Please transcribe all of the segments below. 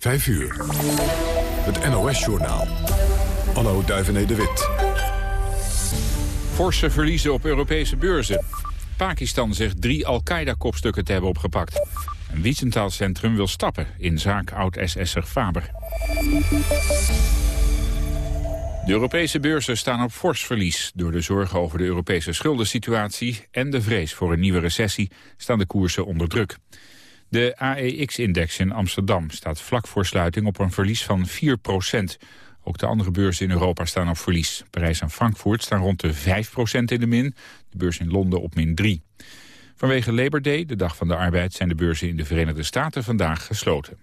5 uur. Het NOS-journaal. Anno Duivené de Wit. Forse verliezen op Europese beurzen. Pakistan zegt drie Al-Qaeda-kopstukken te hebben opgepakt. Een Wiesenthal Centrum wil stappen in zaak oud-SS'er Faber. De Europese beurzen staan op fors verlies. Door de zorgen over de Europese schuldensituatie en de vrees voor een nieuwe recessie staan de koersen onder druk. De AEX-index in Amsterdam staat vlak voor sluiting op een verlies van 4% Ook de andere beurzen in Europa staan op verlies. Parijs en Frankfurt staan rond de 5% in de min, de beurs in Londen op min 3. Vanwege Labor Day, de dag van de arbeid, zijn de beurzen in de Verenigde Staten vandaag gesloten.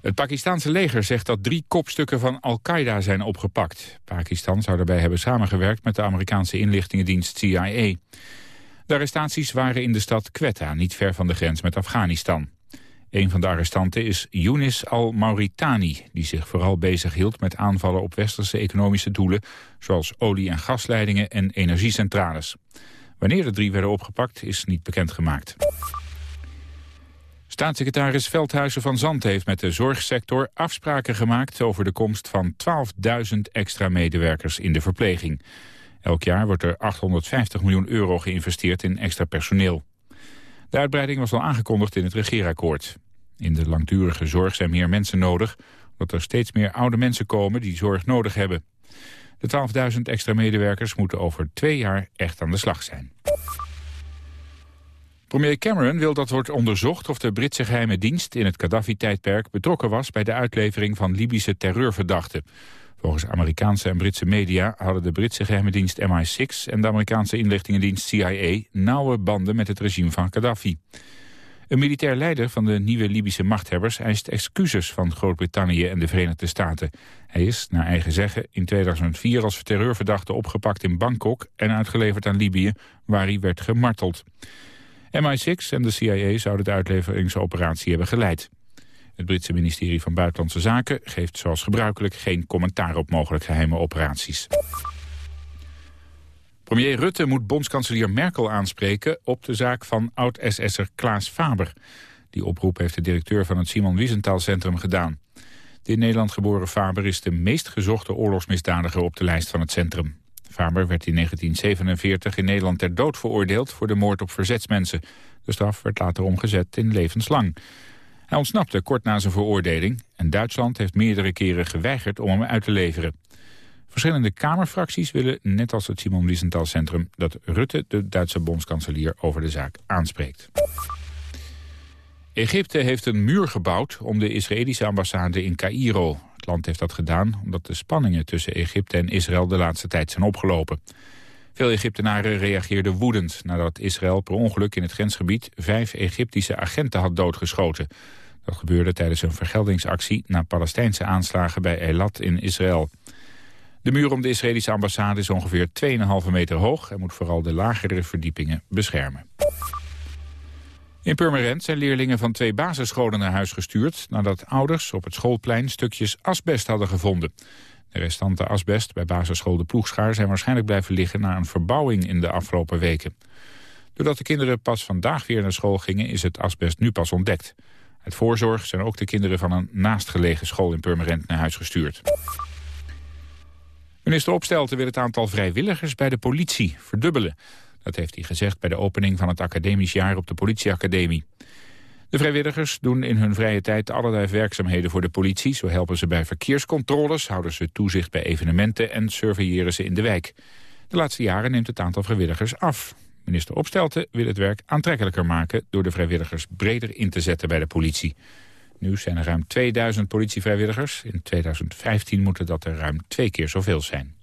Het Pakistanse leger zegt dat drie kopstukken van Al-Qaeda zijn opgepakt. Pakistan zou daarbij hebben samengewerkt met de Amerikaanse inlichtingendienst CIA. De arrestaties waren in de stad Quetta, niet ver van de grens met Afghanistan. Een van de arrestanten is Younis al-Mauritani... die zich vooral bezighield met aanvallen op westerse economische doelen... zoals olie- en gasleidingen en energiecentrales. Wanneer de drie werden opgepakt is niet bekendgemaakt. Staatssecretaris Veldhuizen van Zand heeft met de zorgsector afspraken gemaakt over de komst van 12.000 extra medewerkers in de verpleging. Elk jaar wordt er 850 miljoen euro geïnvesteerd in extra personeel. De uitbreiding was al aangekondigd in het regeerakkoord. In de langdurige zorg zijn meer mensen nodig... omdat er steeds meer oude mensen komen die zorg nodig hebben. De 12.000 extra medewerkers moeten over twee jaar echt aan de slag zijn. Premier Cameron wil dat wordt onderzocht of de Britse geheime dienst in het Gaddafi-tijdperk betrokken was bij de uitlevering van Libische terreurverdachten. Volgens Amerikaanse en Britse media hadden de Britse geheime dienst MI6 en de Amerikaanse inlichtingendienst CIA nauwe banden met het regime van Gaddafi. Een militair leider van de nieuwe Libische machthebbers eist excuses van Groot-Brittannië en de Verenigde Staten. Hij is, naar eigen zeggen, in 2004 als terreurverdachte opgepakt in Bangkok en uitgeleverd aan Libië, waar hij werd gemarteld. MI6 en de CIA zouden de uitleveringsoperatie hebben geleid. Het Britse ministerie van Buitenlandse Zaken geeft zoals gebruikelijk geen commentaar op mogelijk geheime operaties. Premier Rutte moet bondskanselier Merkel aanspreken op de zaak van oud-SS'er Klaas Faber. Die oproep heeft de directeur van het Simon Wiesenthal Centrum gedaan. De in Nederland geboren Faber is de meest gezochte oorlogsmisdadiger op de lijst van het centrum. Faber werd in 1947 in Nederland ter dood veroordeeld voor de moord op verzetsmensen. De straf werd later omgezet in levenslang. Hij ontsnapte kort na zijn veroordeling en Duitsland heeft meerdere keren geweigerd om hem uit te leveren. Verschillende Kamerfracties willen, net als het Simon Wiesenthal Centrum, dat Rutte de Duitse bondskanselier over de zaak aanspreekt. Egypte heeft een muur gebouwd om de Israëlische ambassade in Cairo. Het land heeft dat gedaan omdat de spanningen tussen Egypte en Israël de laatste tijd zijn opgelopen. Veel Egyptenaren reageerden woedend nadat Israël per ongeluk in het grensgebied vijf Egyptische agenten had doodgeschoten. Dat gebeurde tijdens een vergeldingsactie na Palestijnse aanslagen bij Eilat in Israël. De muur om de Israëlische ambassade is ongeveer 2,5 meter hoog... en moet vooral de lagere verdiepingen beschermen. In Purmerend zijn leerlingen van twee basisscholen naar huis gestuurd... nadat ouders op het schoolplein stukjes asbest hadden gevonden. De restante asbest bij basisschool De Ploegschaar... zijn waarschijnlijk blijven liggen na een verbouwing in de afgelopen weken. Doordat de kinderen pas vandaag weer naar school gingen... is het asbest nu pas ontdekt. Uit voorzorg zijn ook de kinderen van een naastgelegen school in Purmerend naar huis gestuurd. Minister Opstelten wil het aantal vrijwilligers bij de politie verdubbelen. Dat heeft hij gezegd bij de opening van het academisch jaar op de politieacademie. De vrijwilligers doen in hun vrije tijd allerlei werkzaamheden voor de politie. Zo helpen ze bij verkeerscontroles, houden ze toezicht bij evenementen en surveilleren ze in de wijk. De laatste jaren neemt het aantal vrijwilligers af. Minister Opstelten wil het werk aantrekkelijker maken... door de vrijwilligers breder in te zetten bij de politie. Nu zijn er ruim 2000 politievrijwilligers. In 2015 moeten dat er ruim twee keer zoveel zijn.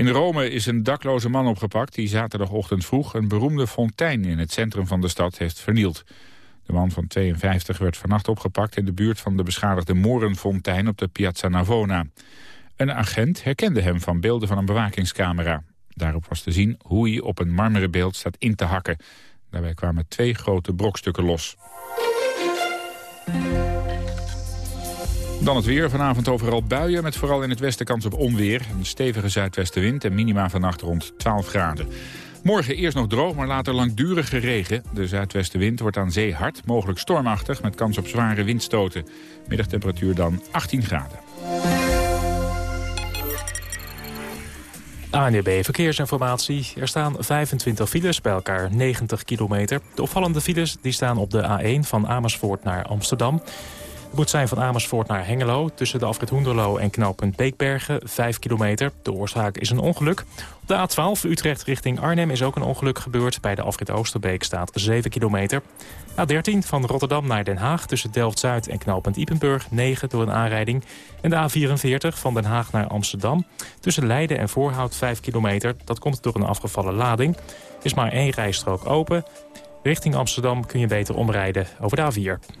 In Rome is een dakloze man opgepakt die zaterdagochtend vroeg... een beroemde fontein in het centrum van de stad heeft vernield. De man van 52 werd vannacht opgepakt in de buurt van de beschadigde Morenfontein op de Piazza Navona. Een agent herkende hem van beelden van een bewakingscamera. Daarop was te zien hoe hij op een marmeren beeld staat in te hakken. Daarbij kwamen twee grote brokstukken los. Dan het weer. Vanavond overal buien met vooral in het westen kans op onweer. Een stevige zuidwestenwind en minima vannacht rond 12 graden. Morgen eerst nog droog, maar later langdurige regen. De zuidwestenwind wordt aan zee hard, mogelijk stormachtig... met kans op zware windstoten. Middagtemperatuur dan 18 graden. ANDB Verkeersinformatie. Er staan 25 files, bij elkaar 90 kilometer. De opvallende files die staan op de A1 van Amersfoort naar Amsterdam. Het moet zijn van Amersfoort naar Hengelo... tussen de afrit Hoenderloo en knooppunt Beekbergen, 5 kilometer. De oorzaak is een ongeluk. Op de A12 Utrecht richting Arnhem is ook een ongeluk gebeurd. Bij de afrit Oosterbeek staat 7 kilometer. A13 van Rotterdam naar Den Haag tussen Delft-Zuid en knooppunt Ipenburg... 9 door een aanrijding. En de A44 van Den Haag naar Amsterdam tussen Leiden en Voorhout 5 kilometer. Dat komt door een afgevallen lading. is maar één rijstrook open. Richting Amsterdam kun je beter omrijden over de A4.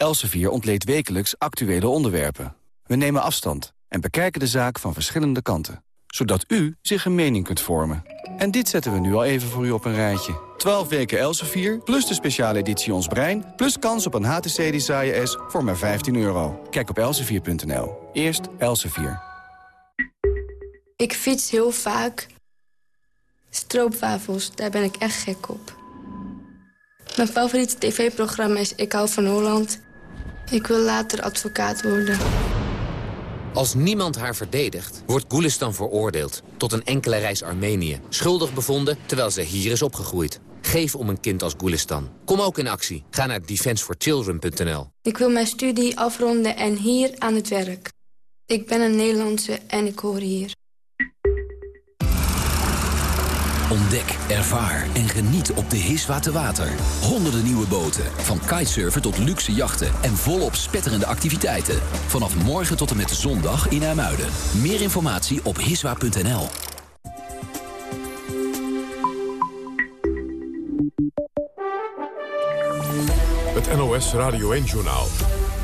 Elsevier ontleed wekelijks actuele onderwerpen. We nemen afstand en bekijken de zaak van verschillende kanten. Zodat u zich een mening kunt vormen. En dit zetten we nu al even voor u op een rijtje. 12 weken Elsevier, plus de speciale editie Ons Brein... plus kans op een HTC Desire S voor maar 15 euro. Kijk op elsevier.nl. Eerst Elsevier. Ik fiets heel vaak. Stroopwafels, daar ben ik echt gek op. Mijn favoriete tv-programma is Ik hou van Holland... Ik wil later advocaat worden. Als niemand haar verdedigt, wordt Gulistan veroordeeld... tot een enkele reis Armenië. Schuldig bevonden, terwijl ze hier is opgegroeid. Geef om een kind als Gulistan. Kom ook in actie. Ga naar defenseforchildren.nl. Ik wil mijn studie afronden en hier aan het werk. Ik ben een Nederlandse en ik hoor hier. Ontdek, ervaar en geniet op de Hiswa Water. Honderden nieuwe boten, van kitesurfen tot luxe jachten... en volop spetterende activiteiten. Vanaf morgen tot en met zondag in Ermuiden. Meer informatie op hiswa.nl. Het NOS Radio 1-journaal.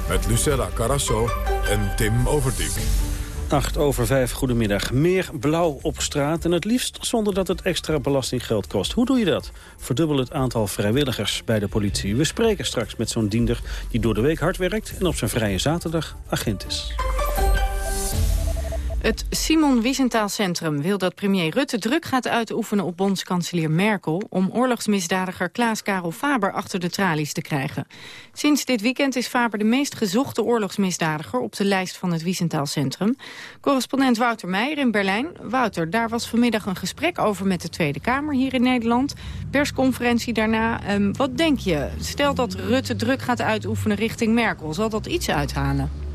Met Lucella Carasso en Tim Overdijk. 8 over 5, goedemiddag. Meer blauw op straat en het liefst zonder dat het extra belastinggeld kost. Hoe doe je dat? Verdubbel het aantal vrijwilligers bij de politie. We spreken straks met zo'n diender die door de week hard werkt... en op zijn vrije zaterdag agent is. Het Simon Wiesenthal Centrum wil dat premier Rutte druk gaat uitoefenen op bondskanselier Merkel om oorlogsmisdadiger Klaas-Karel Faber achter de tralies te krijgen. Sinds dit weekend is Faber de meest gezochte oorlogsmisdadiger op de lijst van het Wiesenthal Centrum. Correspondent Wouter Meijer in Berlijn. Wouter, daar was vanmiddag een gesprek over met de Tweede Kamer hier in Nederland. Persconferentie daarna. Um, wat denk je? Stel dat Rutte druk gaat uitoefenen richting Merkel. Zal dat iets uithalen?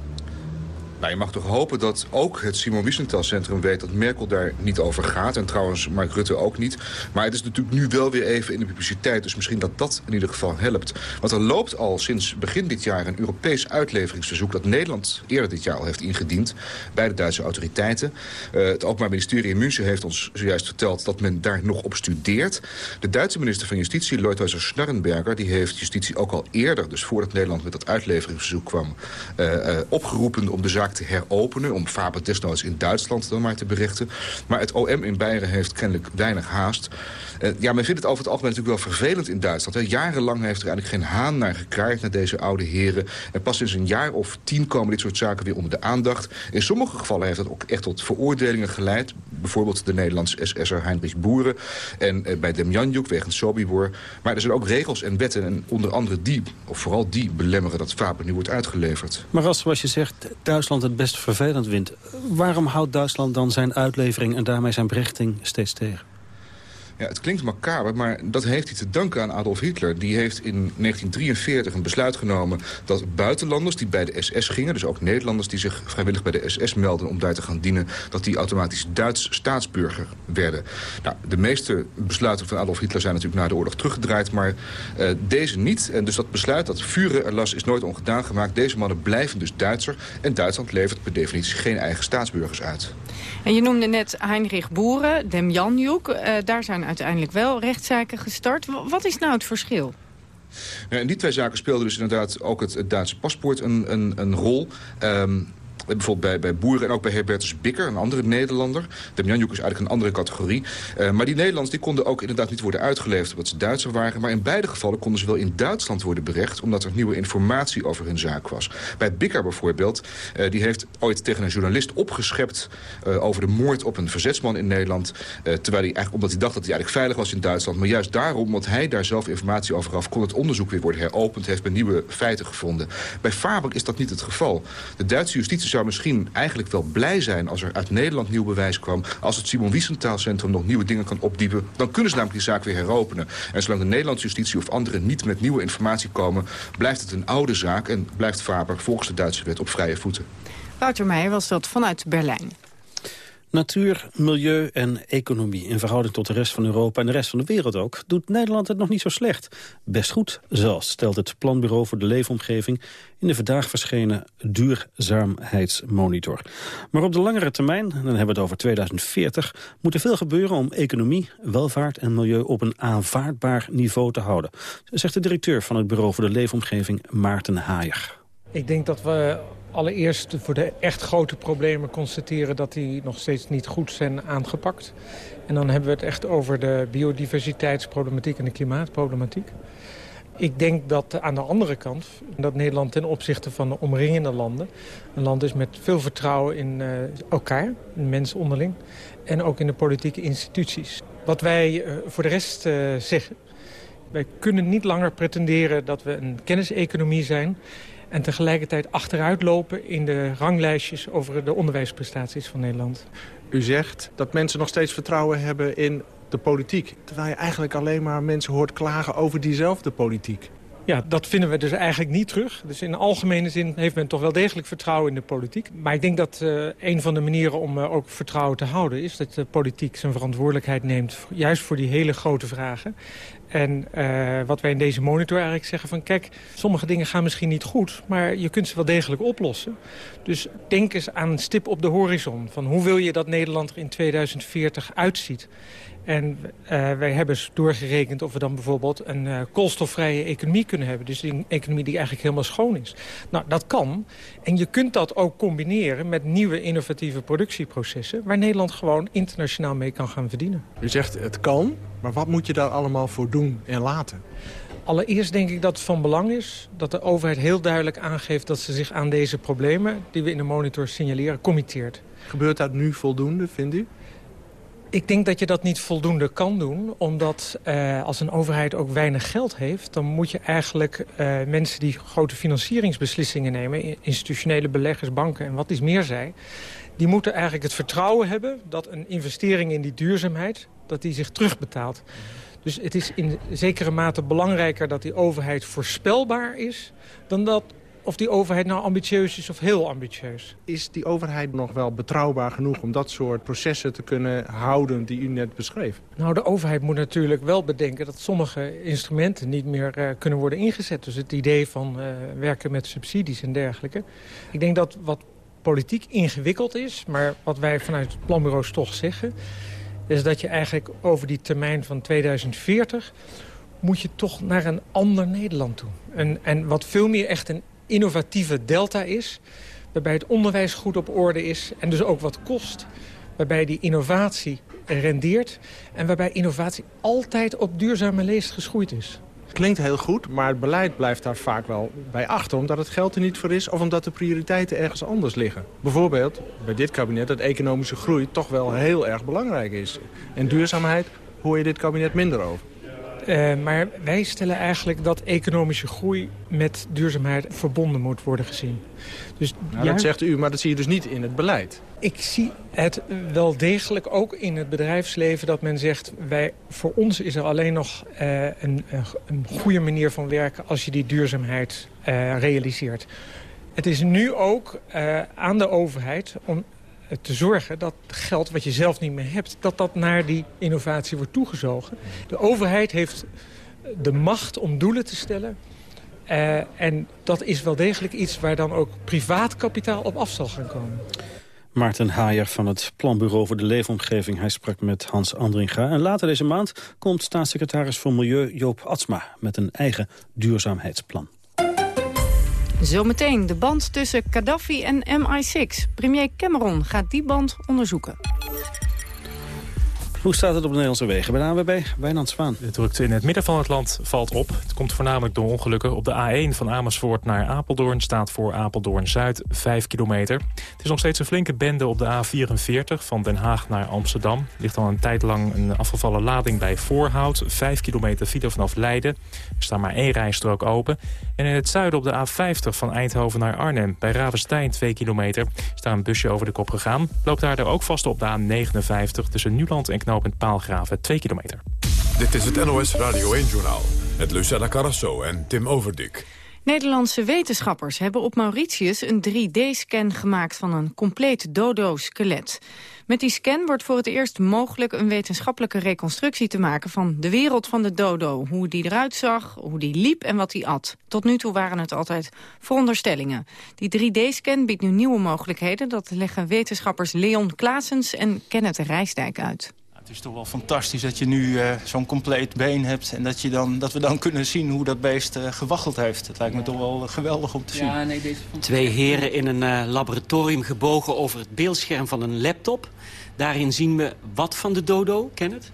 Nou, je mag toch hopen dat ook het Simon Wiesenthal Centrum weet dat Merkel daar niet over gaat. En trouwens Mark Rutte ook niet. Maar het is natuurlijk nu wel weer even in de publiciteit. Dus misschien dat dat in ieder geval helpt. Want er loopt al sinds begin dit jaar een Europees uitleveringsverzoek... dat Nederland eerder dit jaar al heeft ingediend bij de Duitse autoriteiten. Uh, het Openbaar Ministerie in München heeft ons zojuist verteld... dat men daar nog op studeert. De Duitse minister van Justitie, Leuthäuser Schnarrenberger... die heeft justitie ook al eerder, dus voordat Nederland met dat uitleveringsverzoek kwam... Uh, uh, opgeroepen om de zaak te heropenen... om Faber desnoods in Duitsland dan maar te berichten. Maar het OM in Beieren heeft kennelijk weinig haast. Uh, ja, men vindt het over het algemeen natuurlijk wel vervelend in Duitsland. Hè. Jarenlang heeft er eigenlijk geen haan naar gekraaid naar deze oude heren. En pas sinds een jaar of tien komen dit soort zaken weer onder de aandacht. In sommige gevallen heeft dat ook echt tot veroordelingen geleid. Bijvoorbeeld de Nederlandse SS'er Heinrich Boeren. En uh, bij Demjanjuk wegens Sobibor. Maar er zijn ook regels en wetten. En onder andere die, of vooral die, belemmeren dat Faber nu wordt uitgeleverd. Maar als, zoals je zegt, Duitsland het best vervelend vindt... waarom houdt Duitsland dan zijn uitlevering en daarmee zijn berechting steeds tegen? Ja, het klinkt macaber, maar dat heeft hij te danken aan Adolf Hitler. Die heeft in 1943 een besluit genomen dat buitenlanders die bij de SS gingen... dus ook Nederlanders die zich vrijwillig bij de SS melden om daar te gaan dienen... dat die automatisch Duits staatsburger werden. Nou, de meeste besluiten van Adolf Hitler zijn natuurlijk na de oorlog teruggedraaid... maar uh, deze niet. En dus dat besluit, dat vuren erlas, is nooit ongedaan gemaakt. Deze mannen blijven dus Duitser. En Duitsland levert per definitie geen eigen staatsburgers uit. En je noemde net Heinrich Boeren, Demjanjuk. Uh, daar zijn uiteindelijk wel rechtszaken gestart. Wat is nou het verschil? In die twee zaken speelde dus inderdaad ook het, Duitse paspoort een, een, een rol. Um, bijvoorbeeld bij, bij Boeren en ook bij Herbertus Bikker, een andere Nederlander. Demjanjuk is eigenlijk een andere categorie. Uh, maar die Nederlanders die konden ook inderdaad niet worden uitgeleverd omdat ze Duitser waren. Maar in beide gevallen konden ze wel in Duitsland worden berecht... omdat er nieuwe informatie over hun zaak was. Bij Bikker bijvoorbeeld, uh, die heeft ooit tegen een journalist opgeschept... Uh, over de moord op een verzetsman in Nederland. terwijl hij eigenlijk, omdat hij dacht dat hij eigenlijk veilig was in Duitsland. Maar juist daarom, omdat hij daar zelf informatie over gaf... kon het onderzoek weer worden heropend, heeft men nieuwe feiten gevonden. Bij Faber is dat niet het geval. De Duitse justitie zou misschien eigenlijk wel blij zijn... als er uit Nederland nieuw bewijs kwam. Als het Simon Wiesenthal Centrum nog nieuwe dingen kan opdiepen... dan kunnen ze namelijk die zaak weer heropenen. En zolang de Nederlandse justitie of anderen niet met nieuwe informatie komen... blijft het een oude zaak en blijft Faber volgens de Duitse wet op vrije voeten. Wouter Meijer was dat vanuit Berlijn. Natuur, milieu en economie in verhouding tot de rest van Europa en de rest van de wereld ook, doet Nederland het nog niet zo slecht. Best goed zelfs, stelt het Planbureau voor de Leefomgeving in de vandaag verschenen duurzaamheidsmonitor. Maar op de langere termijn, dan hebben we het over 2040, moet er veel gebeuren om economie, welvaart en milieu op een aanvaardbaar niveau te houden, zegt de directeur van het Bureau voor de Leefomgeving Maarten Haaier. Ik denk dat we allereerst voor de echt grote problemen constateren dat die nog steeds niet goed zijn aangepakt. En dan hebben we het echt over de biodiversiteitsproblematiek en de klimaatproblematiek. Ik denk dat aan de andere kant, dat Nederland ten opzichte van de omringende landen... een land is met veel vertrouwen in uh, elkaar, in mensen onderling... en ook in de politieke instituties. Wat wij uh, voor de rest uh, zeggen... wij kunnen niet langer pretenderen dat we een kenniseconomie zijn en tegelijkertijd achteruitlopen in de ranglijstjes over de onderwijsprestaties van Nederland. U zegt dat mensen nog steeds vertrouwen hebben in de politiek. Terwijl je eigenlijk alleen maar mensen hoort klagen over diezelfde politiek. Ja, dat vinden we dus eigenlijk niet terug. Dus in algemene zin heeft men toch wel degelijk vertrouwen in de politiek. Maar ik denk dat uh, een van de manieren om uh, ook vertrouwen te houden... is dat de politiek zijn verantwoordelijkheid neemt... juist voor die hele grote vragen. En uh, wat wij in deze monitor eigenlijk zeggen van... kijk, sommige dingen gaan misschien niet goed... maar je kunt ze wel degelijk oplossen. Dus denk eens aan een stip op de horizon. Van hoe wil je dat Nederland er in 2040 uitziet? En uh, wij hebben doorgerekend of we dan bijvoorbeeld een uh, koolstofvrije economie kunnen hebben. Dus een economie die eigenlijk helemaal schoon is. Nou, dat kan. En je kunt dat ook combineren met nieuwe innovatieve productieprocessen... waar Nederland gewoon internationaal mee kan gaan verdienen. U zegt het kan, maar wat moet je daar allemaal voor doen en laten? Allereerst denk ik dat het van belang is dat de overheid heel duidelijk aangeeft... dat ze zich aan deze problemen, die we in de monitor signaleren, committeert. Gebeurt dat nu voldoende, vindt u? Ik denk dat je dat niet voldoende kan doen. Omdat uh, als een overheid ook weinig geld heeft... dan moet je eigenlijk uh, mensen die grote financieringsbeslissingen nemen... institutionele beleggers, banken en wat is meer zij... die moeten eigenlijk het vertrouwen hebben... dat een investering in die duurzaamheid... dat die zich terugbetaalt. Dus het is in zekere mate belangrijker dat die overheid voorspelbaar is... dan dat of die overheid nou ambitieus is of heel ambitieus. Is die overheid nog wel betrouwbaar genoeg om dat soort processen te kunnen houden die u net beschreef? Nou, de overheid moet natuurlijk wel bedenken dat sommige instrumenten niet meer uh, kunnen worden ingezet. Dus het idee van uh, werken met subsidies en dergelijke. Ik denk dat wat politiek ingewikkeld is, maar wat wij vanuit planbureaus toch zeggen... is dat je eigenlijk over die termijn van 2040 moet je toch naar een ander Nederland toe. En, en wat veel meer echt een innovatieve delta is. Waarbij het onderwijs goed op orde is en dus ook wat kost. Waarbij die innovatie rendeert. En waarbij innovatie altijd op duurzame leest geschoeid is. Klinkt heel goed, maar het beleid blijft daar vaak wel bij achter... omdat het geld er niet voor is of omdat de prioriteiten ergens anders liggen. Bijvoorbeeld bij dit kabinet dat economische groei toch wel heel erg belangrijk is. En duurzaamheid hoor je dit kabinet minder over. Uh, maar wij stellen eigenlijk dat economische groei met duurzaamheid verbonden moet worden gezien. Dus nou, Dat zegt u, maar dat zie je dus niet in het beleid. Ik zie het wel degelijk ook in het bedrijfsleven dat men zegt... Wij, voor ons is er alleen nog uh, een, een, goede manier van werken als je die duurzaamheid uh, realiseert. Het is nu ook aan de overheid om te zorgen dat geld wat je zelf niet meer hebt... dat dat naar die innovatie wordt toegezogen. De overheid heeft de macht om doelen te stellen... Uh, en dat is wel degelijk iets waar dan ook privaat kapitaal op af zal gaan komen. Maarten Haaier van het Planbureau voor de Leefomgeving. Hij sprak met Hans Andringa. En later deze maand komt staatssecretaris voor Milieu Joop Atsma... met een eigen duurzaamheidsplan. Zometeen de band tussen Gaddafi en MI6. Premier Cameron gaat die band onderzoeken. Hoe staat het op de Nederlandse wegen? Bij de ANWB, Wijnand Zwaan. De drukte in het midden van het land valt op. Het komt voornamelijk door ongelukken. Op de A1 van Amersfoort naar Apeldoorn staat voor Apeldoorn-Zuid 5 kilometer. Het is nog steeds een flinke bende op de A44 van Den Haag naar Amsterdam. Er ligt al een tijd lang een afgevallen lading bij Voorhout. 5 kilometer file vanaf Leiden. Er staat maar één rijstrook open. En in het zuiden op de A50 van Eindhoven naar Arnhem... bij Ravenstein 2 kilometer, staat een busje over de kop gegaan. Loopt daar ook vast op de A59 tussen Nuland en knooppunt Paalgraven 2 kilometer. Dit is het NOS Radio 1-journaal met Lucella Carrasso en Tim Overdik. Nederlandse wetenschappers hebben op Mauritius een 3D-scan gemaakt van een compleet dodo-skelet. Met die scan wordt voor het eerst mogelijk een wetenschappelijke reconstructie te maken van de wereld van de dodo. Hoe die eruit zag, hoe die liep en wat die at. Tot nu toe waren het altijd veronderstellingen. Die 3D-scan biedt nu nieuwe mogelijkheden. Dat leggen wetenschappers Leon Klaasens en Kenneth Rijsdijk uit. Het is toch wel fantastisch dat je nu uh, zo'n compleet been hebt... en dat, je dan, dat we dan kunnen zien hoe dat beest uh, gewaggeld heeft. Het lijkt me toch wel geweldig om te zien. Ja, nee, deze Twee heren in een uh, laboratorium gebogen over het beeldscherm van een laptop. Daarin zien we wat van de dodo, Kenneth?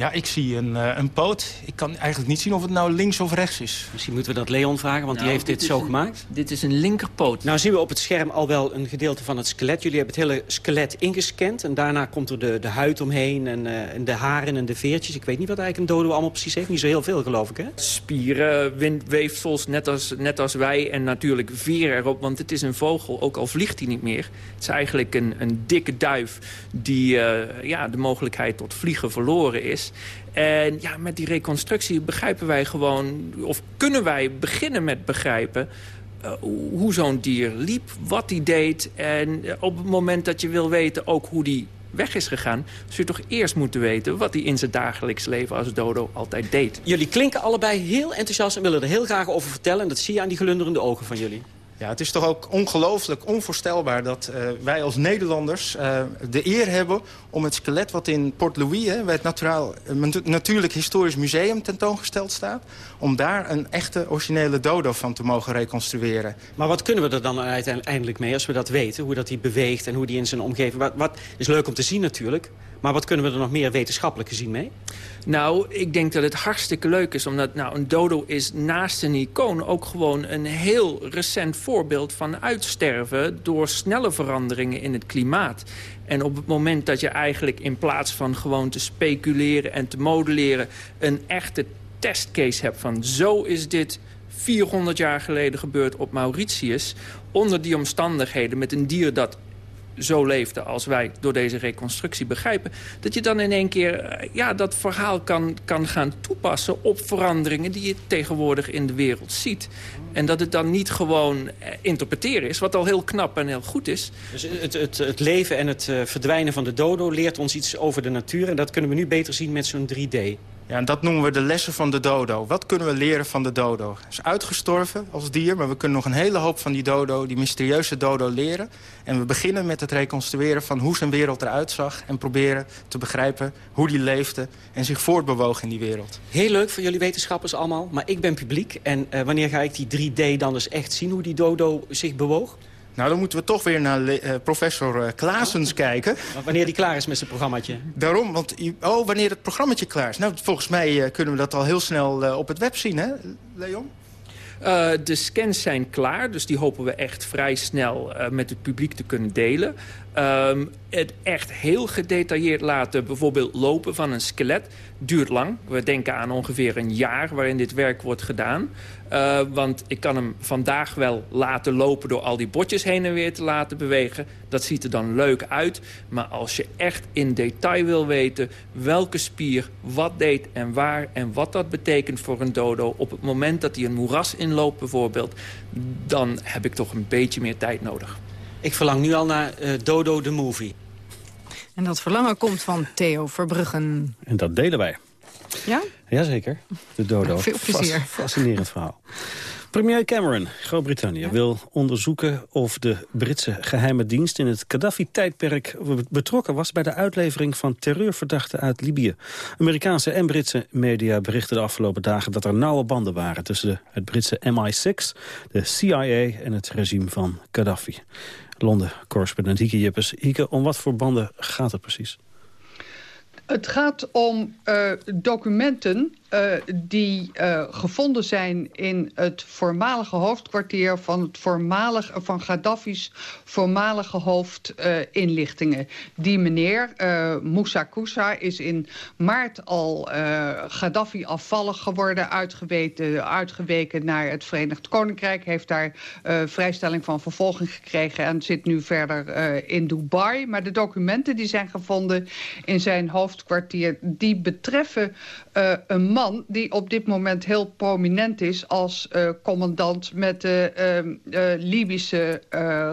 Ja, ik zie een, uh, een poot. Ik kan eigenlijk niet zien of het nou links of rechts is. Misschien moeten we dat Leon vragen, want die nou, heeft dit, zo gemaakt. Dit is een linkerpoot. Nou zien we op het scherm al wel een gedeelte van het skelet. Jullie hebben het hele skelet ingescand. En daarna komt er de, de huid omheen en, uh, en de haren en de veertjes. Ik weet niet wat eigenlijk een dodo allemaal precies heeft. Niet zo heel veel, geloof ik, hè? Spieren, windweefsels, net als, net als wij. En natuurlijk veren erop, want het is een vogel. Ook al vliegt hij niet meer. Het is eigenlijk een, een dikke duif die uh, ja, de mogelijkheid tot vliegen verloren is. En ja, met die reconstructie begrijpen wij gewoon... of kunnen wij beginnen met begrijpen... Uh, hoe zo'n dier liep, wat hij deed... en uh, op het moment dat je wil weten ook hoe die weg is gegaan... zul je toch eerst moeten weten wat hij in zijn dagelijks leven als dodo altijd deed. Jullie klinken allebei heel enthousiast en willen er heel graag over vertellen... en dat zie je aan die glunderende ogen van jullie. Ja, het is toch ook ongelooflijk onvoorstelbaar dat uh, wij als Nederlanders uh, de eer hebben om het skelet wat in Port Louis, hè, bij het Naturaal, Natuurlijk Historisch Museum tentoongesteld staat, om daar een echte originele dodo van te mogen reconstrueren. Maar wat kunnen we er dan uiteindelijk mee als we dat weten, hoe dat hij beweegt en hoe die in zijn omgeving... Wat, wat is leuk om te zien natuurlijk, maar wat kunnen we er nog meer wetenschappelijk gezien mee? Nou, ik denk dat het hartstikke leuk is. Omdat nou, een dodo is naast een icoon ook gewoon een heel recent voorbeeld van uitsterven... door snelle veranderingen in het klimaat. En op het moment dat je eigenlijk in plaats van gewoon te speculeren en te modelleren... een echte testcase hebt van zo is dit 400 jaar geleden gebeurd op Mauritius... onder die omstandigheden met een dier dat zo leefde als wij door deze reconstructie begrijpen... dat je dan in één keer eh, ja, dat verhaal kan, kan gaan toepassen op veranderingen... die je tegenwoordig in de wereld ziet. En dat het dan niet gewoon eh, interpreteren is, wat al heel knap en heel goed is. Dus het, het, het leven en het eh, verdwijnen van de dodo leert ons iets over de natuur... en dat kunnen we nu beter zien met zo'n 3D. Ja, en dat noemen we de lessen van de dodo. Wat kunnen we leren van de dodo? Hij is uitgestorven als dier, maar we kunnen nog een hele hoop van die dodo, die mysterieuze dodo, leren. En we beginnen met het reconstrueren van hoe zijn wereld eruit zag... en proberen te begrijpen hoe die leefde en zich voortbewoog in die wereld. Heel leuk voor jullie wetenschappers allemaal, maar ik ben publiek. En uh, wanneer ga ik die 3D dan dus echt zien, hoe die dodo zich bewoog? Nou, dan moeten we toch weer naar uh, professor uh, Klaasens kijken. Maar wanneer die klaar is met zijn programmaatje? Daarom, want oh, wanneer het programmaatje klaar is. Nou, volgens mij uh, kunnen we dat al heel snel op het web zien, hè, Leon? de scans zijn klaar, dus die hopen we echt vrij snel met het publiek te kunnen delen. Ehm, het echt heel gedetailleerd laten bijvoorbeeld lopen van een skelet duurt lang. We denken aan ongeveer een jaar waarin dit werk wordt gedaan. Uh, want ik kan hem vandaag wel laten lopen door al die botjes heen en weer te laten bewegen. Dat ziet er dan leuk uit. Maar als je echt in detail wil weten welke spier wat deed en waar... en wat dat betekent voor een dodo op het moment dat hij een moeras inloopt bijvoorbeeld... dan heb ik toch een beetje meer tijd nodig. Ik verlang nu al naar uh, Dodo de Movie. En dat verlangen komt van Theo Verbruggen. En dat delen wij. Ja? Jazeker, de dodo. Veel plezier. fascinerend verhaal. Premier Cameron, Groot-Brittannië, wil onderzoeken of de Britse geheime dienst in het Gaddafi-tijdperk betrokken was bij de uitlevering van terreurverdachten uit Libië. Amerikaanse en Britse media berichten de afgelopen dagen dat er nauwe banden waren tussen het Britse MI6, de CIA en het regime van Gaddafi. Londen-correspondent Hieke Jippes. Hieke, om wat voor banden gaat het precies? Het gaat om uh, documenten uh, die uh, gevonden zijn in het voormalige hoofdkwartier van het voormalige van Gaddafi's voormalige hoofdinlichtingen. Die meneer Moussa Koussa is in maart al Gaddafi afvallig geworden, uitgeweken, uitgeweken naar het Verenigd Koninkrijk, heeft daar vrijstelling van vervolging gekregen en zit nu verder in Dubai. Maar de documenten die zijn gevonden in zijn hoofdkwartier, die betreffen een man die op dit moment heel prominent is als uh, commandant met de uh, uh, Libische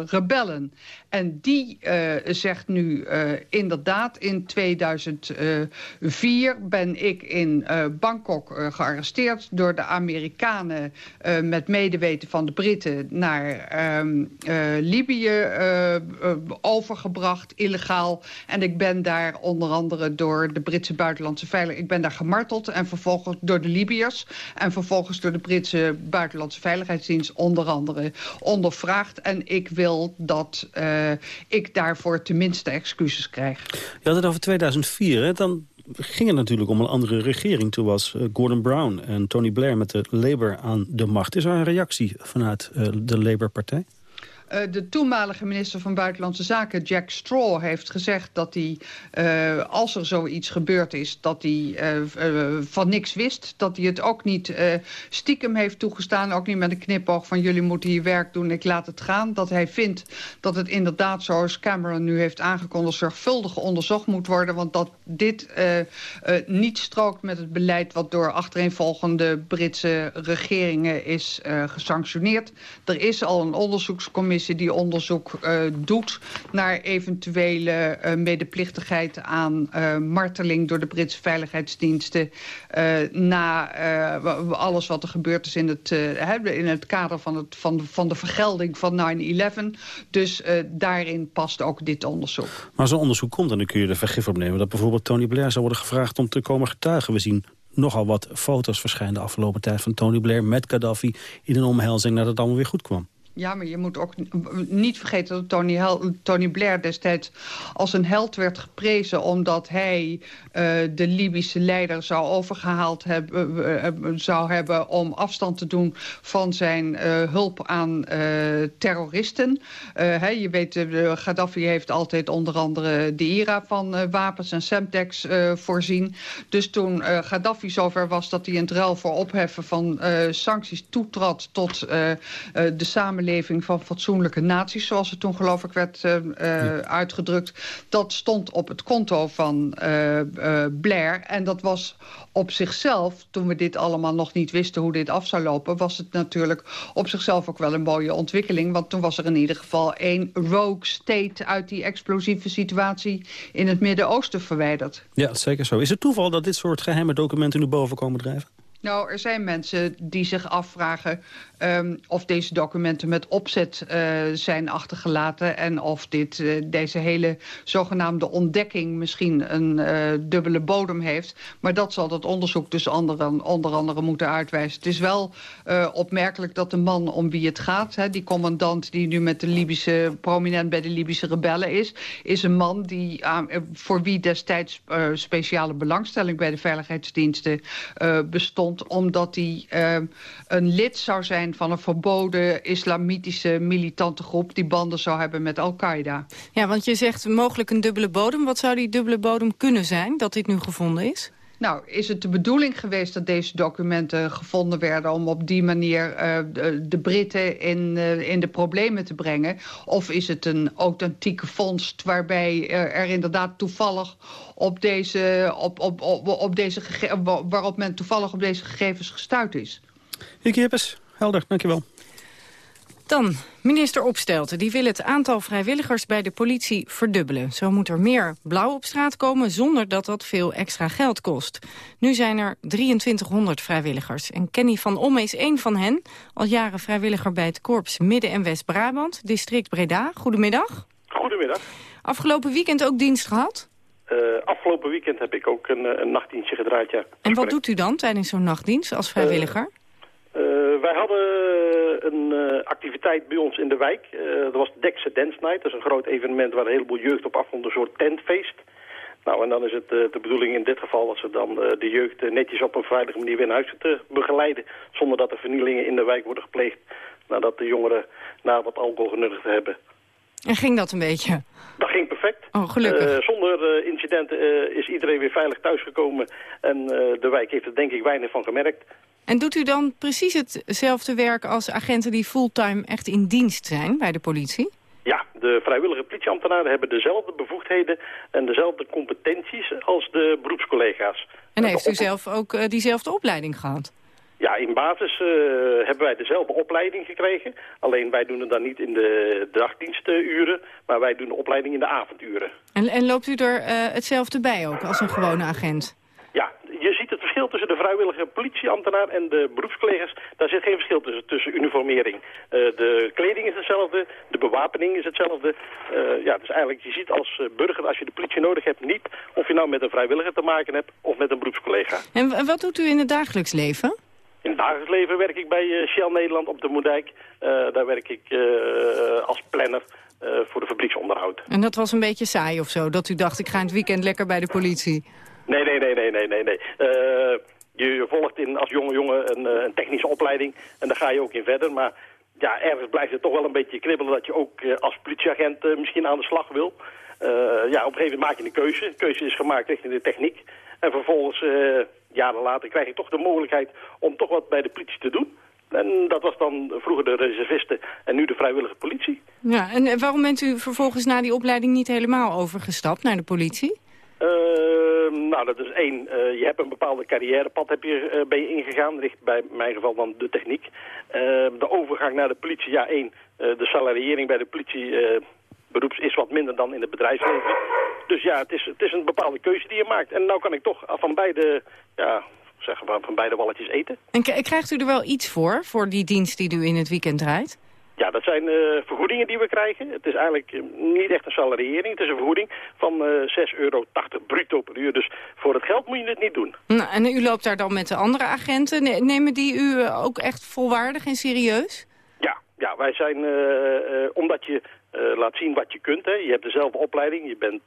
rebellen. En die uh, zegt nu uh, inderdaad in 2004 ben ik in Bangkok gearresteerd door de Amerikanen met medeweten van de Britten naar um, Libië overgebracht, illegaal. En ik ben daar onder andere door de Britse buitenlandse veiligheid, ik ben daar gemarteld en vervolgens door de Libiërs en vervolgens door de Britse buitenlandse veiligheidsdienst onder andere ondervraagd. En ik wil dat ik daarvoor tenminste excuses krijg. Je had het over 2004, hè? dan ging het natuurlijk om een andere regering. Toen was uh, Gordon Brown en Tony Blair met de Labour aan de macht. Is er een reactie vanuit uh, de Labour-partij? Uh, de toenmalige minister van Buitenlandse Zaken, Jack Straw, heeft gezegd dat hij, uh, als er zoiets gebeurd is, dat hij uh, van niks wist. Dat hij het ook niet stiekem heeft toegestaan, ook niet met een knipoog van jullie moeten hier werk doen, ik laat het gaan. Dat hij vindt dat het inderdaad, zoals Cameron nu heeft aangekondigd, zorgvuldig onderzocht moet worden. Want dat dit niet strookt met het beleid wat door achtereenvolgende Britse regeringen is gesanctioneerd. Er is al een onderzoekscommissie die onderzoek uh, doet naar eventuele uh, medeplichtigheid aan uh, marteling door de Britse veiligheidsdiensten na alles wat er gebeurd is in het, in het kader van, het, van, van de vergelding van 9-11. Dus daarin past ook dit onderzoek. Maar zo'n onderzoek komt en dan kun je er vergif op nemen dat bijvoorbeeld Tony Blair zou worden gevraagd om te komen getuigen. We zien nogal wat foto's verschijnen de afgelopen tijd van Tony Blair met Gaddafi in een omhelzing nadat het allemaal weer goed kwam. Ja, maar je moet ook niet vergeten dat Tony, Blair destijds als een held werd geprezen... omdat hij uh, de Libische leider zou overgehaald hebben, uh, zou hebben... om afstand te doen van zijn hulp aan terroristen. Je weet, Gaddafi heeft altijd onder andere de IRA van wapens en Semtex voorzien. Dus toen Gaddafi zover was dat hij in het ruil voor opheffen van sancties toetrad... tot de samenleving samenleving van fatsoenlijke naties... zoals het toen geloof ik werd uh, uh, uitgedrukt... dat stond op het konto van uh, Blair. En dat was op zichzelf, toen we dit allemaal nog niet wisten... hoe dit af zou lopen, was het natuurlijk op zichzelf ook wel een mooie ontwikkeling. Want toen was er in ieder geval één rogue state... uit die explosieve situatie in het Midden-Oosten verwijderd. Ja, zeker zo. Is het toeval dat dit soort geheime documenten nu boven komen drijven? Nou, er zijn mensen die zich afvragen um, of deze documenten met opzet uh, zijn achtergelaten... en of dit, uh, deze hele zogenaamde ontdekking misschien een uh, dubbele bodem heeft. Maar dat zal dat onderzoek dus andere, onder andere moeten uitwijzen. Het is wel opmerkelijk dat de man om wie het gaat... Hè, die commandant die nu met de Libische, prominent bij de Libische rebellen is... is een man die, voor wie destijds speciale belangstelling bij de veiligheidsdiensten bestond stond... omdat hij een lid zou zijn van een verboden islamitische militante groep... die banden zou hebben met Al-Qaeda. Ja, want je zegt mogelijk een dubbele bodem. Wat zou die dubbele bodem kunnen zijn, dat dit nu gevonden is? Nou, is het de bedoeling geweest dat deze documenten gevonden werden... om op die manier uh, de, de, Britten in, uh, in de problemen te brengen? Of is het een authentieke vondst waarbij er, er inderdaad toevallig op deze, op, op, op, op deze waarop men toevallig op deze gegevens gestuurd is? Hikke Hippes, helder, dankjewel. Dan, minister Opstelten, die wil het aantal vrijwilligers bij de politie verdubbelen. Zo moet er meer blauw op straat komen zonder dat dat veel extra geld kost. Nu zijn er 2300 vrijwilligers. En Kenny van Omme is één van hen. Al jaren vrijwilliger bij het Korps Midden- en West-Brabant, district Breda. Goedemiddag. Goedemiddag. Afgelopen weekend ook dienst gehad? Uh, afgelopen weekend heb ik ook een, eh, een nachtdienstje gedraaid, ja. En wat doet u dan tijdens zo'n nachtdienst als vrijwilliger? Uh, wij hadden een uh, activiteit bij ons in de wijk. Uh, dat was de Dekse Dance Night. Dat is een groot evenement waar een heleboel jeugd op afkomt, een soort tentfeest. Nou, en dan is het uh, de bedoeling in dit geval dat ze dan de jeugd netjes op een veilige manier weer naar huis te begeleiden. Zonder dat er vernielingen in de wijk worden gepleegd nadat de jongeren na wat alcohol genuttigd hebben. En ging dat een beetje? Dat ging perfect. Oh, gelukkig. zonder incidenten is iedereen weer veilig thuisgekomen. En de wijk heeft er denk ik weinig van gemerkt. En doet u dan precies hetzelfde werk als agenten die fulltime echt in dienst zijn bij de politie? Ja, de vrijwillige politieambtenaren hebben dezelfde bevoegdheden en dezelfde competenties als de beroepscollega's. En heeft u zelf ook uh, diezelfde opleiding gehad? Ja, in basis uh, hebben wij dezelfde opleiding gekregen. Alleen wij doen het dan niet in de dagdiensturen, maar wij doen de opleiding in de avonduren. En, en loopt u er uh, hetzelfde bij ook als een gewone agent? Ja, je ziet het verschil tussen de vrijwillige politieambtenaar en de beroepscollega's. Daar zit geen verschil tussen, tussen uniformering. Uh, de kleding is hetzelfde, de bewapening is hetzelfde. Uh, ja, dus eigenlijk, je ziet als burger, als je de politie nodig hebt, niet of je nou met een vrijwilliger te maken hebt of met een beroepscollega. En wat doet u in het dagelijks leven? In het dagelijks leven werk ik bij Shell Nederland op de Moerdijk. daar werk ik als planner. voor de fabrieksonderhoud. En dat was een beetje saai of zo? Dat u dacht, ik ga in het weekend lekker bij de politie? Nee, nee, nee, nee, nee, nee. nee. Uh, je volgt in, als jonge jongen een, een, technische opleiding en daar ga je ook in verder. Maar ja, ergens blijft het toch wel een beetje kribbelen dat je ook uh, als politieagent misschien aan de slag wil. ja, op een gegeven moment maak je een keuze. De keuze is gemaakt richting de techniek. En vervolgens, jaren later, krijg je toch de mogelijkheid om toch wat bij de politie te doen. En dat was dan vroeger de reservisten en nu de vrijwillige politie. Ja, en waarom bent u vervolgens na die opleiding niet helemaal overgestapt naar de politie? Uh, nou, dat is één. Uh, je hebt een bepaalde carrièrepad heb je, uh, ben je ingegaan, richt bij mijn geval dan de techniek. de overgang naar de politie, ja één. de salariering bij de politie beroeps is wat minder dan in het bedrijfsleven. Dus ja, het is, het is een bepaalde keuze die je maakt. En nou kan ik toch van beide, ja, zeg maar, van beide walletjes eten. En krijgt u er wel iets voor, voor die dienst die u in het weekend draait? Ja, dat zijn uh, vergoedingen die we krijgen. Het is eigenlijk uh, niet echt een salariering. Het is een vergoeding van uh, 6,80 euro bruto per uur. Dus voor het geld moet je het niet doen. Nou, en u loopt daar dan met de andere agenten. Nemen die u ook echt volwaardig en serieus? Ja, ja wij zijn, omdat je laat zien wat je kunt. Hè. Je hebt dezelfde opleiding, je bent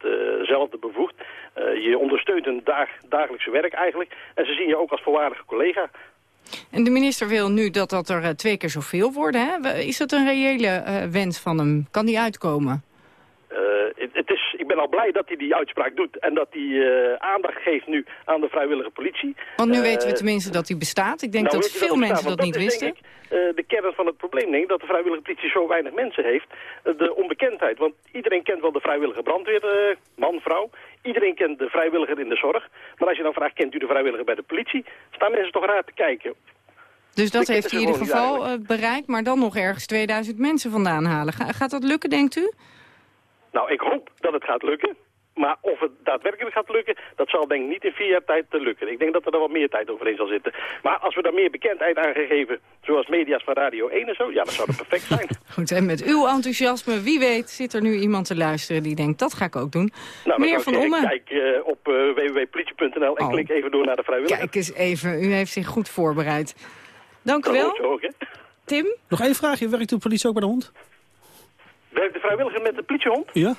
zelf bevoegd. je ondersteunt een dag, dagelijkse werk eigenlijk. En ze zien je ook als volwaardige collega. En de minister wil nu dat dat er twee keer zoveel worden. Hè? Is dat een reële uh, wens van hem? Kan die uitkomen? Uh, het, het is, ben al blij dat hij die uitspraak doet en dat hij uh, aandacht geeft nu aan de vrijwillige politie. Want nu weten we tenminste dat hij bestaat. Ik denk nou, dat veel dat mensen dat, dat niet is, wisten. Denk ik, de kern van het probleem, denk ik, dat de vrijwillige politie zo weinig mensen heeft. de onbekendheid, want iedereen kent wel de vrijwillige brandweer, man, vrouw. Iedereen kent de vrijwilliger in de zorg. Maar als je dan vraagt, kent u de vrijwilliger bij de politie? Staan mensen toch raar te kijken. Dus dat heeft hij in ieder geval bereikt, maar dan nog ergens 2000 mensen vandaan halen. Ga, gaat dat lukken, denkt u? Nou, ik hoop dat het gaat lukken. Maar of het daadwerkelijk gaat lukken, dat zal denk ik niet in vier jaar tijd te lukken. Ik denk dat er dan wat meer tijd overheen zal zitten. Maar als we daar meer bekendheid aan gegeven, zoals media's van Radio 1 en zo, ja, dat zou dat perfect zijn. Goed, en met uw enthousiasme, wie weet, zit er nu iemand te luisteren die denkt, dat ga ik ook doen. Nou, Meneer Van Ommen. Kijk uh, op uh, www.politie.nl en oh. klik even door naar de vrijwilligers. Kijk eens even, u heeft zich goed voorbereid. Dank u wel. Ook, Tim? Nog één vraagje. Werkt de politie ook bij de hond? Werkt de vrijwilliger met de politiehond? Ja.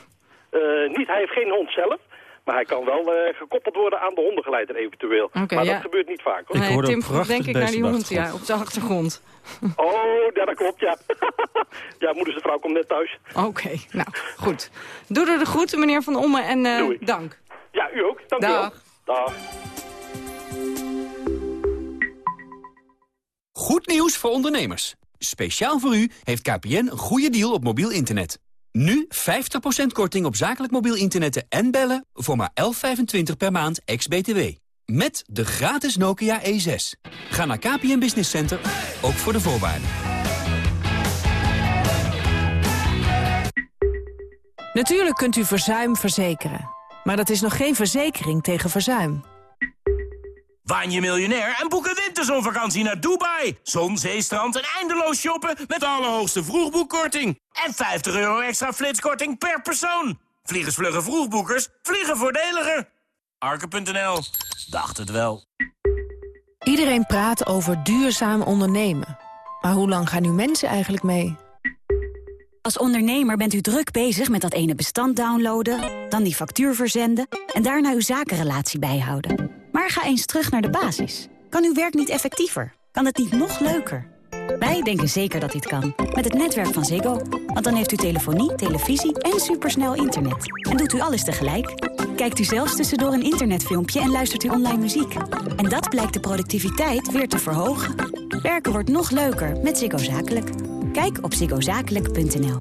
Uh, niet, hij heeft geen hond zelf. Maar hij kan wel eh, gekoppeld worden aan de hondengeleider eventueel. Maar ja. dat gebeurt niet vaak. Hoor. Ik Nee, hoorde Tim vroeg denk ik naar die hond ja, op de achtergrond. Oh, ja, dat klopt, ja. ja, moeders vrouw komt net thuis. Oké, nou goed. Doe er de groeten, meneer Van Ommen, en eh, dank. Ja, u ook. Dank u Dag. wel. Dag. Goed nieuws voor ondernemers. Speciaal voor u heeft KPN een goede deal op mobiel internet. Nu 50% korting op zakelijk mobiel internet en bellen voor maar 11,25 per maand ex-BTW. Met de gratis Nokia E6. Ga naar KPN Business Center, ook voor de voorwaarden. Natuurlijk kunt u verzuim verzekeren. Maar dat is nog geen verzekering tegen verzuim. Waan je miljonair en boek een winterzonvakantie naar Dubai. Zon, zee, strand en eindeloos shoppen met de allerhoogste vroegboekkorting. En 50 euro extra flitskorting per persoon. Vliegensvlugge vroegboekers vliegen voordeliger. Arke.nl. Dacht het wel. Iedereen praat over duurzaam ondernemen. Maar hoe lang gaan nu mensen eigenlijk mee? Als ondernemer bent u druk bezig met dat ene bestand downloaden... dan die factuur verzenden en daarna uw zakenrelatie bijhouden. Maar ga eens terug naar de basis. Kan uw werk niet effectiever? Kan het niet nog leuker? Wij denken zeker dat dit kan. Met het netwerk van Ziggo. Want dan heeft u telefonie, televisie en supersnel internet. En doet u alles tegelijk. Kijkt u zelfs tussendoor een internetfilmpje en luistert u online muziek. En dat blijkt de productiviteit weer te verhogen. Werken wordt nog leuker met Ziggo Zakelijk. Kijk op ziggozakelijk.nl.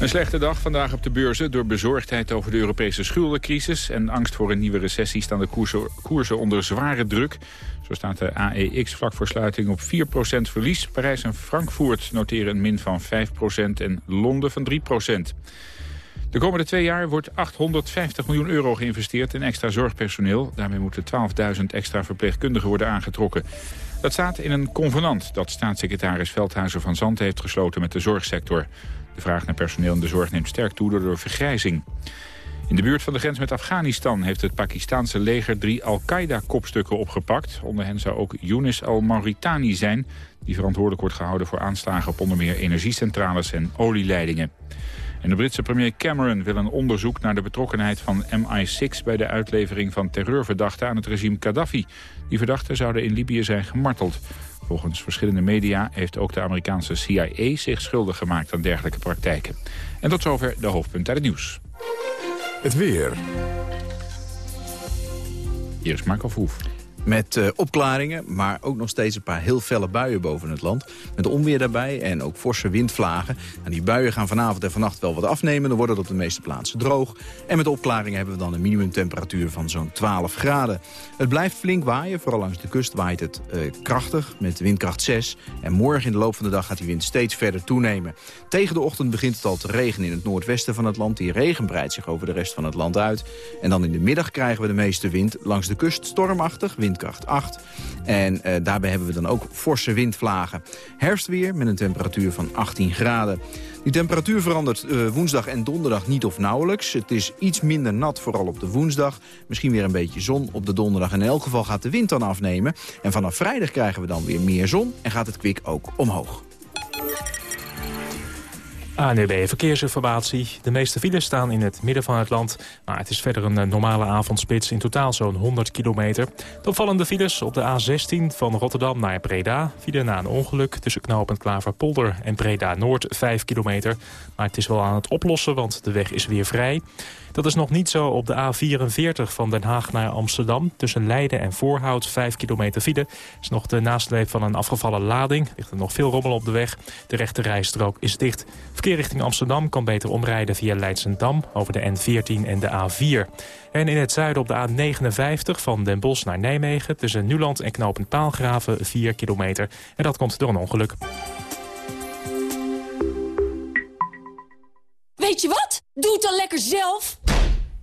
Een slechte dag vandaag op de beurzen. Door bezorgdheid over de Europese schuldencrisis... en angst voor een nieuwe recessie staan de koersen, onder zware druk. Zo staat de AEX vlak voor sluiting op 4% verlies. Parijs en Frankfurt noteren een min van 5% en Londen van 3%. De komende twee jaar wordt 850 miljoen euro geïnvesteerd in extra zorgpersoneel. Daarmee moeten 12.000 extra verpleegkundigen worden aangetrokken. Dat staat in een convenant dat staatssecretaris Veldhuizen van Zandt heeft gesloten met de zorgsector. De vraag naar personeel in de zorg neemt sterk toe door de vergrijzing. In de buurt van de grens met Afghanistan heeft het Pakistanse leger drie Al-Qaeda-kopstukken opgepakt. Onder hen zou ook Younis al-Mauritani zijn, die verantwoordelijk wordt gehouden voor aanslagen op onder meer energiecentrales en olieleidingen. En de Britse premier Cameron wil een onderzoek naar de betrokkenheid van MI6 bij de uitlevering van terreurverdachten aan het regime Gaddafi. Die verdachten zouden in Libië zijn gemarteld. Volgens verschillende media heeft ook de Amerikaanse CIA zich schuldig gemaakt aan dergelijke praktijken. En tot zover de hoofdpunten uit het nieuws. Het weer. Hier is Marco Verhoef. Met uh, opklaringen, maar ook nog steeds een paar heel felle buien boven het land. Met onweer daarbij en ook forse windvlagen. En die buien gaan vanavond en vannacht wel wat afnemen. Dan wordt het op de meeste plaatsen droog. En met opklaringen hebben we dan een minimumtemperatuur van zo'n 12 graden. Het blijft flink waaien. Vooral langs de kust waait het uh, krachtig met windkracht 6. En morgen in de loop van de dag gaat die wind steeds verder toenemen. Tegen de ochtend begint het al te regenen in het noordwesten van het land. Die regen breidt zich over de rest van het land uit. En dan in de middag krijgen we de meeste wind. Langs de kust stormachtig, windkracht 8. En uh, daarbij hebben we dan ook forse windvlagen. Herfstweer met een temperatuur van 18 graden. Die temperatuur verandert uh, woensdag en donderdag niet of nauwelijks. Het is iets minder nat, vooral op de woensdag. Misschien weer een beetje zon op de donderdag. In elk geval gaat de wind dan afnemen. En vanaf vrijdag krijgen we dan weer meer zon en gaat het kwik ook omhoog. ANUB Verkeersinformatie. De meeste files staan in het midden van het land. Maar het is verder een normale avondspits. In totaal zo'n 100 kilometer. De opvallende files op de A16 van Rotterdam naar Breda. File na een ongeluk tussen knooppunt Klaverpolder en Breda Noord 5 kilometer. Maar het is wel aan het oplossen, want de weg is weer vrij. Dat is nog niet zo op de A44 van Den Haag naar Amsterdam. Tussen Leiden en Voorhout 5 kilometer file. is nog de nasleep van een afgevallen lading. Ligt er nog veel rommel op de weg. De rechte rijstrook is dicht. Verkeer richting Amsterdam kan beter omrijden via Leidsendam... over de N14 en de A4. En in het zuiden op de A59 van Den Bosch naar Nijmegen... tussen Nuland en Knopend Paalgraven 4 kilometer. En dat komt door een ongeluk. Weet je wat? Doe het dan lekker zelf.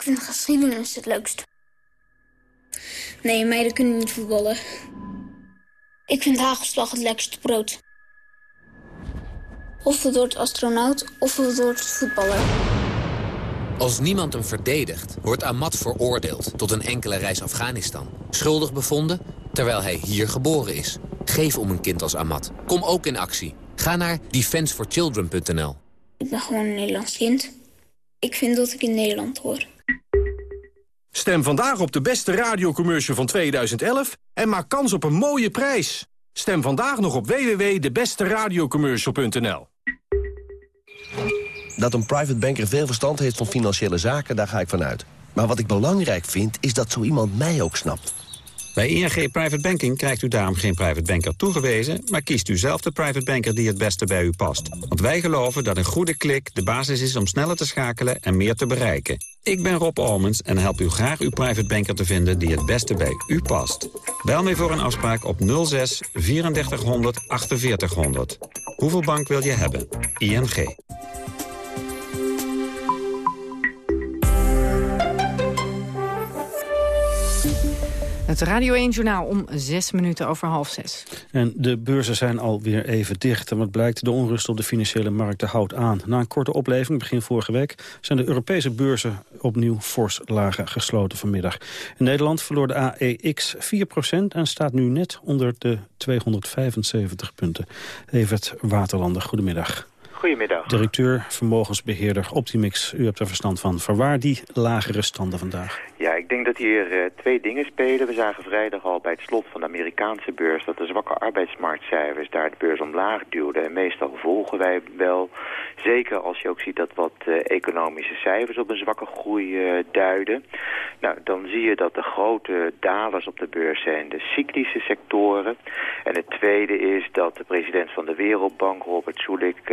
Ik vind geschiedenis het leukst. Nee, meiden kunnen niet voetballen. Ik vind hagelslag het lekkerste brood. Of het wordt astronaut, of het wordt voetballer. Als niemand hem verdedigt, wordt Ahmad veroordeeld tot een enkele reis Afghanistan. Schuldig bevonden, terwijl hij hier geboren is. Geef om een kind als Ahmad. Kom ook in actie. Ga naar defenseforchildren.nl Ik ben gewoon een Nederlands kind. Ik vind dat ik in Nederland hoor. Stem vandaag op de beste radiocommercial van 2011 en maak kans op een mooie prijs. Stem vandaag nog op www.debesteradiocommercial.nl Dat een private banker veel verstand heeft van financiële zaken, daar ga ik vanuit. Maar wat ik belangrijk vind, is dat zo iemand mij ook snapt. Bij ING Private Banking krijgt u daarom geen private banker toegewezen... maar kiest u zelf de private banker die het beste bij u past. Want wij geloven dat een goede klik de basis is om sneller te schakelen en meer te bereiken. Ik ben Rob Almens en help u graag uw private banker te vinden die het beste bij u past. Bel mij voor een afspraak op 06 3400 4800. Hoeveel bank wil je hebben? ING. Het Radio 1-journaal om zes minuten over half zes. En de beurzen zijn alweer even dicht. En wat blijkt, de onrust op de financiële markten houdt aan. Na een korte opleving, begin vorige week... zijn de Europese beurzen opnieuw fors lager gesloten vanmiddag. In Nederland verloor de AEX 4% en staat nu net onder de 275 punten. Evert Waterlander, goedemiddag. Goedemiddag. Directeur, vermogensbeheerder Optimix. U hebt er verstand van. Verwaar die lagere standen vandaag? Ja, ik denk dat hier uh, twee dingen spelen. We zagen vrijdag al bij het slot van de Amerikaanse beurs... dat de zwakke arbeidsmarktcijfers daar de beurs omlaag duwden. En meestal volgen wij wel. Zeker als je ook ziet dat wat uh, economische cijfers op een zwakke groei uh, duiden. Nou, dan zie je dat de grote dalers op de beurs zijn de cyclische sectoren. En het tweede is dat de president van de Wereldbank, Robert Zulik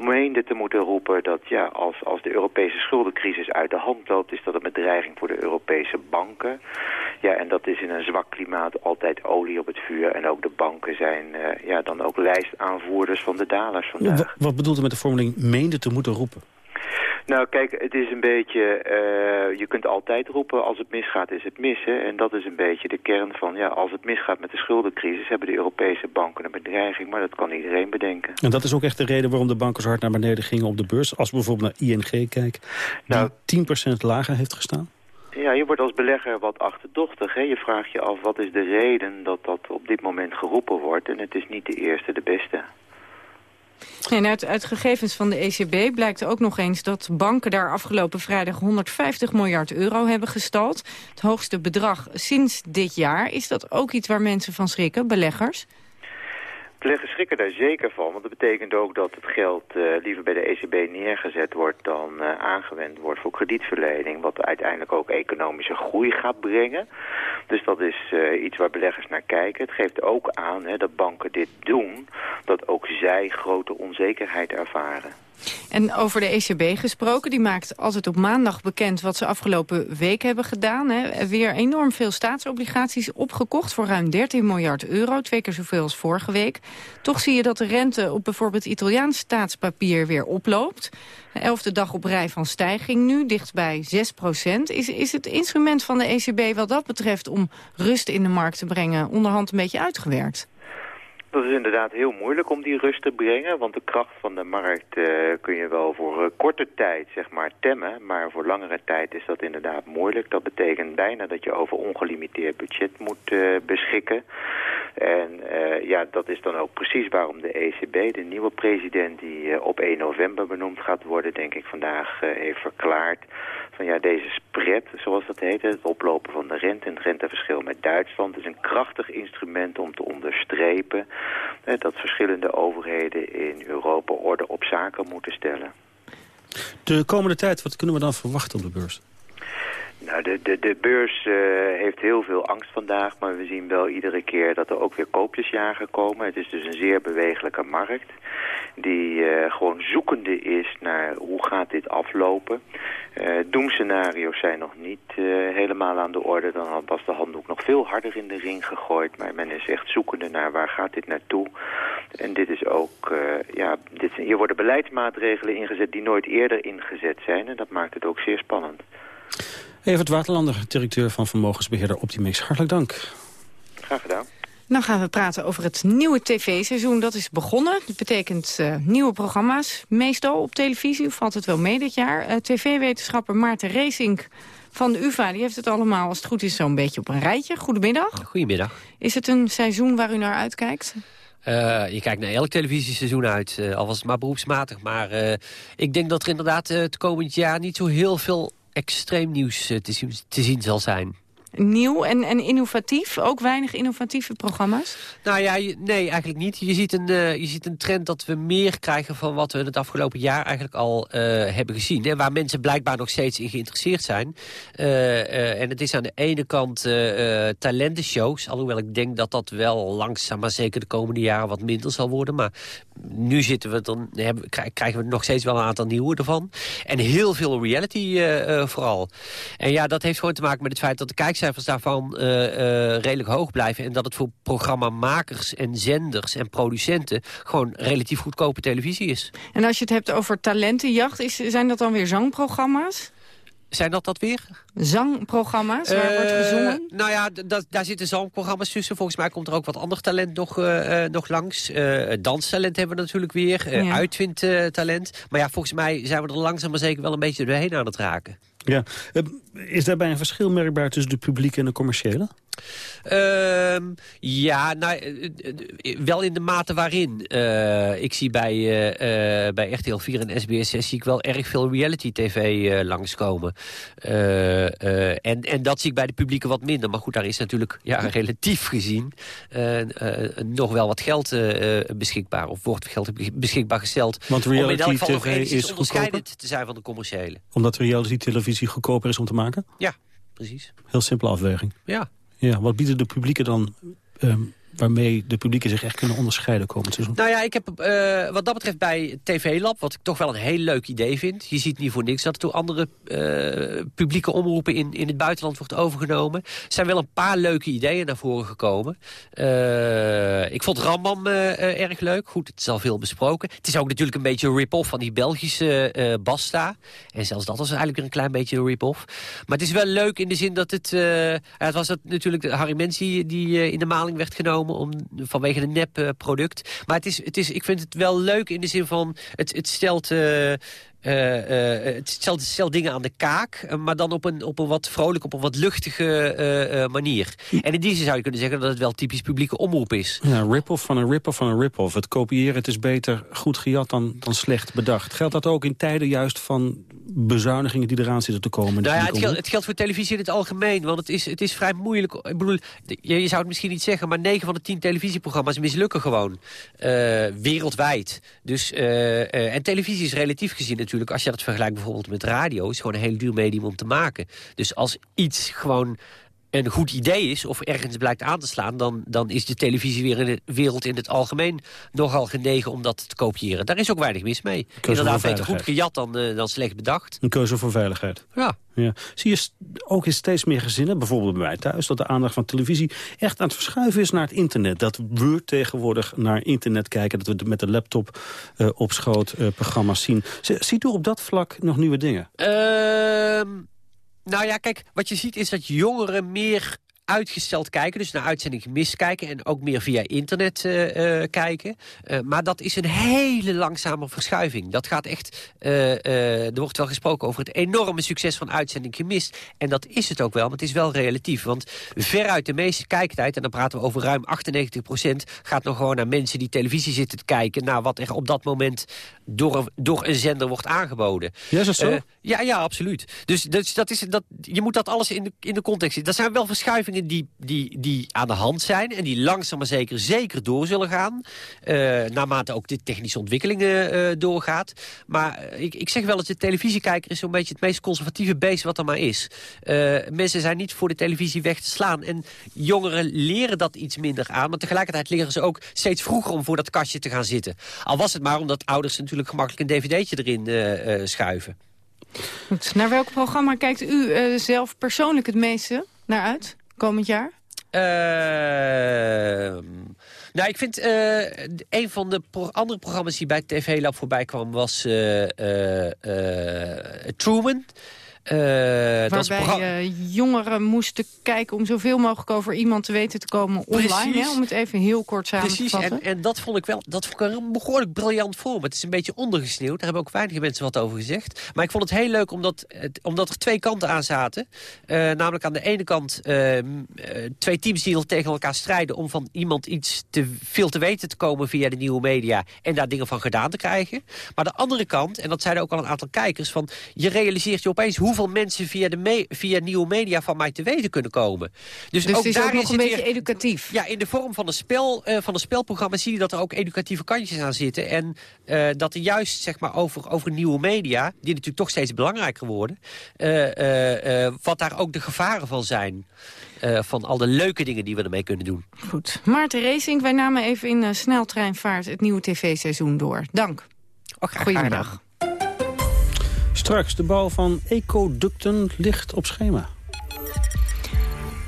meende te moeten roepen dat ja, als, als de Europese schuldencrisis uit de hand loopt... is dat een bedreiging voor de Europese banken. Ja, en dat is in een zwak klimaat altijd olie op het vuur. En ook de banken zijn uh, ja, dan ook lijstaanvoerders van de dalers vandaag. Wat bedoelt u met de formuling meende te moeten roepen? Nou kijk, het is een beetje, uh, je kunt altijd roepen als het misgaat is het missen. En dat is een beetje de kern van, ja, als het misgaat met de schuldencrisis hebben de Europese banken een bedreiging. Maar dat kan iedereen bedenken. En dat is ook echt de reden waarom de banken zo hard naar beneden gingen op de beurs. Als we bijvoorbeeld naar ING kijken, nou, die 10% lager heeft gestaan. Ja, je wordt als belegger wat achterdochtig. Hè? Je vraagt je af wat is de reden dat dat op dit moment geroepen wordt. En het is niet de eerste de beste. En uit, uit, gegevens van de ECB blijkt ook nog eens dat banken daar afgelopen vrijdag 150 miljard euro hebben gestald. Het hoogste bedrag sinds dit jaar. Is dat ook iets waar mensen van schrikken, beleggers? Beleggers schrikken daar zeker van, want dat betekent ook dat het geld uh, liever bij de ECB neergezet wordt dan uh, aangewend wordt voor kredietverlening, wat uiteindelijk ook economische groei gaat brengen. Dus dat is uh, iets waar beleggers naar kijken. Het geeft ook aan hè, dat banken dit doen, dat ook zij grote onzekerheid ervaren. En over de ECB gesproken, die maakt altijd op maandag bekend wat ze afgelopen week hebben gedaan. Hè. Weer enorm veel staatsobligaties opgekocht voor ruim 13 miljard euro, twee keer zoveel als vorige week. Toch zie je dat de rente op bijvoorbeeld Italiaans staatspapier weer oploopt. De elfde dag op rij van stijging nu, dicht bij 6 procent. Is, is het instrument van de ECB wat dat betreft om rust in de markt te brengen onderhand een beetje uitgewerkt? Dat is inderdaad heel moeilijk om die rust te brengen, want de kracht van de markt uh, kun je wel voor uh, korte tijd zeg maar temmen, maar voor langere tijd is dat inderdaad moeilijk. Dat betekent bijna dat je over ongelimiteerd budget moet uh, beschikken. En ja, dat is dan ook precies waarom de ECB, de nieuwe president die op 1 november benoemd gaat worden, denk ik vandaag heeft verklaard van ja, deze spread, zoals dat heet, het oplopen van de rente en het renteverschil met Duitsland, is een krachtig instrument om te onderstrepen dat verschillende overheden in Europa orde op zaken moeten stellen. De komende tijd, wat kunnen we dan verwachten op de beurs? Nou, de, de, beurs uh, heeft heel veel angst vandaag, maar we zien wel iedere keer dat er ook weer koopjesjagen komen. Het is dus een zeer bewegelijke markt die uh, gewoon zoekende is naar hoe gaat dit aflopen. Uh, doemscenario's zijn nog niet helemaal aan de orde. Dan was de handdoek nog veel harder in de ring gegooid. Maar men is echt zoekende naar waar gaat dit naartoe. En dit is ook, ja, dit, hier worden beleidsmaatregelen ingezet die nooit eerder ingezet zijn. En dat maakt het ook zeer spannend. Evert Waterlander, directeur van vermogensbeheerder Optimex. Hartelijk dank. Graag gedaan. Dan gaan we praten over het nieuwe tv-seizoen. Dat is begonnen. Dat betekent uh, nieuwe programma's. Meestal op televisie, of valt het wel mee dit jaar. Uh, TV-wetenschapper Maarten Racing van de UvA... die heeft het allemaal, als het goed is, zo'n beetje op een rijtje. Goedemiddag. Goedemiddag. Is het een seizoen waar u naar uitkijkt? Uh, je kijkt naar elk televisieseizoen uit, uh, al was het maar beroepsmatig. Maar uh, ik denk dat er inderdaad het komend jaar niet zo heel veel extreem nieuws te, zien, te zien zal zijn. Nieuw en, en innovatief? Ook weinig innovatieve programma's? Nou ja, nee, eigenlijk niet. Je ziet, een, uh, je ziet een trend dat we meer krijgen van wat we het afgelopen jaar eigenlijk al uh, hebben gezien. Hè, waar mensen blijkbaar nog steeds in geïnteresseerd zijn. Uh, en het is aan de ene kant talentenshows. Alhoewel ik denk dat dat wel langzaam maar zeker de komende jaren wat minder zal worden. Maar nu zitten we dan, hebben, krijgen we nog steeds wel een aantal nieuwe ervan. En heel veel reality vooral. En ja, dat heeft gewoon te maken met het feit dat de kijkcijfers kijkcijfers daarvan uh, uh, redelijk hoog blijven. En dat het voor programmamakers en zenders en producenten... gewoon relatief goedkope televisie is. En als je het hebt over talentenjacht, is, zijn dat dan weer zangprogramma's? Zijn dat dat weer? Zangprogramma's waar uh, wordt gezongen? Nou ja, daar zitten zangprogramma's tussen. Volgens mij komt er ook wat ander talent nog, uh, nog langs. Uh, danstalent hebben we natuurlijk weer. Ja. Uitvindtalent. Maar ja, volgens mij zijn we er langzaam maar zeker wel een beetje doorheen aan het raken. Ja. Is daarbij een verschil merkbaar tussen de publieke en de commerciële? Uh, ja, nou, wel in de mate waarin. Uh, ik zie bij, uh, bij RTL 4 en SBS 6 zie ik wel erg veel reality-tv uh, langskomen. en, en dat zie ik bij de publieke wat minder. Maar goed, daar is natuurlijk ja, relatief gezien nog wel wat geld beschikbaar. Of wordt geld beschikbaar gesteld. Want reality-tv is onderscheidend te zijn van de commerciële. Omdat reality-televisie goedkoper is om te maken? Ja, precies. Heel simpele afweging. Ja. Ja, wat bieden de publieken dan... Um, waarmee de publieken zich echt kunnen onderscheiden komend seizoen? Nou ja, ik heb uh, wat dat betreft bij TV Lab, wat ik toch wel een heel leuk idee vind. Je ziet niet voor niks dat er andere uh, publieke omroepen in, in het buitenland wordt overgenomen. Er zijn wel een paar leuke ideeën naar voren gekomen. Uh, ik vond Rambam erg leuk. Goed, het is al veel besproken. Het is ook natuurlijk een beetje een rip-off van die Belgische Basta. En zelfs dat was eigenlijk weer een klein beetje een rip-off. Maar het is wel leuk in de zin dat het... het was natuurlijk Harry Mensie die in de maling werd genomen om, vanwege een nep product. Maar het is, het is, ik vind het wel leuk in de zin van... het, het stelt... Uh, uh, uh, het stelt, stelt, dingen aan de kaak, maar dan op een, op een wat vrolijk, op een wat luchtige manier. En in die zin zou je kunnen zeggen dat het wel typisch publieke omroep is. Ja, rip-off van een rip-off van een rip-off. Het kopiëren, het is beter goed gejat dan, dan slecht bedacht. Geldt dat ook in tijden juist van bezuinigingen die eraan zitten te komen? Nou ja, het geldt, het geldt, voor televisie in het algemeen, want het is, het is vrij moeilijk. Ik bedoel, je, je zou het misschien niet zeggen, maar 9 van de 10 televisieprogramma's mislukken gewoon. wereldwijd. Dus, en televisie is relatief gezien natuurlijk natuurlijk, als je dat vergelijkt bijvoorbeeld met radio... is gewoon een heel duur medium om te maken. Dus als iets gewoon een goed idee is of ergens blijkt aan te slaan... dan, dan is de televisiewereld in het algemeen nogal genegen om dat te kopiëren. Daar is ook weinig mis mee. Inderdaad beter goed gejat dan, uh, dan slecht bedacht. Een keuze voor veiligheid. Ja. ja. Zie je ook in steeds meer gezinnen, bijvoorbeeld bij mij thuis... dat de aandacht van televisie echt aan het verschuiven is naar het internet. Dat we tegenwoordig naar internet kijken. Dat we met de laptop uh, op schoot uh, programma's zien. Ziet u op dat vlak nog nieuwe dingen? Ehm... Nou ja, kijk, wat je ziet is dat jongeren meer uitgesteld kijken. Dus naar uitzending gemist kijken. En ook meer via internet kijken. maar dat is een hele langzame verschuiving. Dat gaat echt... er wordt wel gesproken over het enorme succes van uitzending gemist. En dat is het ook wel, maar het is wel relatief. Want veruit de meeste kijktijd, en dan praten we over ruim 98% gaat nog gewoon naar mensen die televisie zitten te kijken... naar wat er op dat moment door, door een zender wordt aangeboden. Ja, is dat zo? ja, ja, absoluut. Dus, dus dat is, dat, je moet dat alles in de, in de context zien. Dat zijn wel verschuivingen die, die, die aan de hand zijn... en die langzaam maar zeker zeker door zullen gaan. Uh, naarmate ook de technische ontwikkelingen uh, doorgaat. Maar ik, ik zeg wel dat de televisiekijker is zo'n beetje het meest conservatieve beest wat er maar is. Mensen zijn niet voor de televisie weg te slaan. En jongeren leren dat iets minder aan. Maar tegelijkertijd leren ze ook steeds vroeger om voor dat kastje te gaan zitten. Al was het maar omdat ouders natuurlijk gemakkelijk een dvd'tje erin schuiven. Goed. Naar welk programma kijkt u zelf persoonlijk het meeste naar uit komend jaar? Uh, nou, ik vind uh, een van de andere programma's die bij TV Lab voorbij kwam was uh, Truman. Uh, Waarbij uh, jongeren moesten kijken om zoveel mogelijk over iemand te weten te komen online. Hè, om het even heel kort samen Precies, te vatten. En, en dat vond ik wel dat vond ik een behoorlijk briljant vorm. Het is een beetje ondergesneeuwd. Daar hebben ook weinig mensen wat over gezegd. Maar ik vond het heel leuk omdat, het, omdat er twee kanten aan zaten. Uh, namelijk aan de ene kant twee teams die al tegen elkaar strijden... om van iemand iets te veel te weten te komen via de nieuwe media... en daar dingen van gedaan te krijgen. Maar de andere kant, en dat zeiden ook al een aantal kijkers... van je realiseert je opeens hoe hoeveel mensen via, de via nieuwe media van mij te weten kunnen komen. Dus, dus ook is ook nog een beetje educatief. Ja, in de vorm van een, spel, uh, van een spelprogramma zie je dat er ook educatieve kantjes aan zitten. En uh, dat er juist zeg maar, over, over nieuwe media, die natuurlijk toch steeds belangrijker worden... Uh, wat daar ook de gevaren van zijn. van al de leuke dingen die we ermee kunnen doen. Goed. Maarten Racing, wij namen even in sneltreinvaart het nieuwe tv-seizoen door. Dank. Goedemiddag. Straks, de bouw van ecoducten ligt op schema.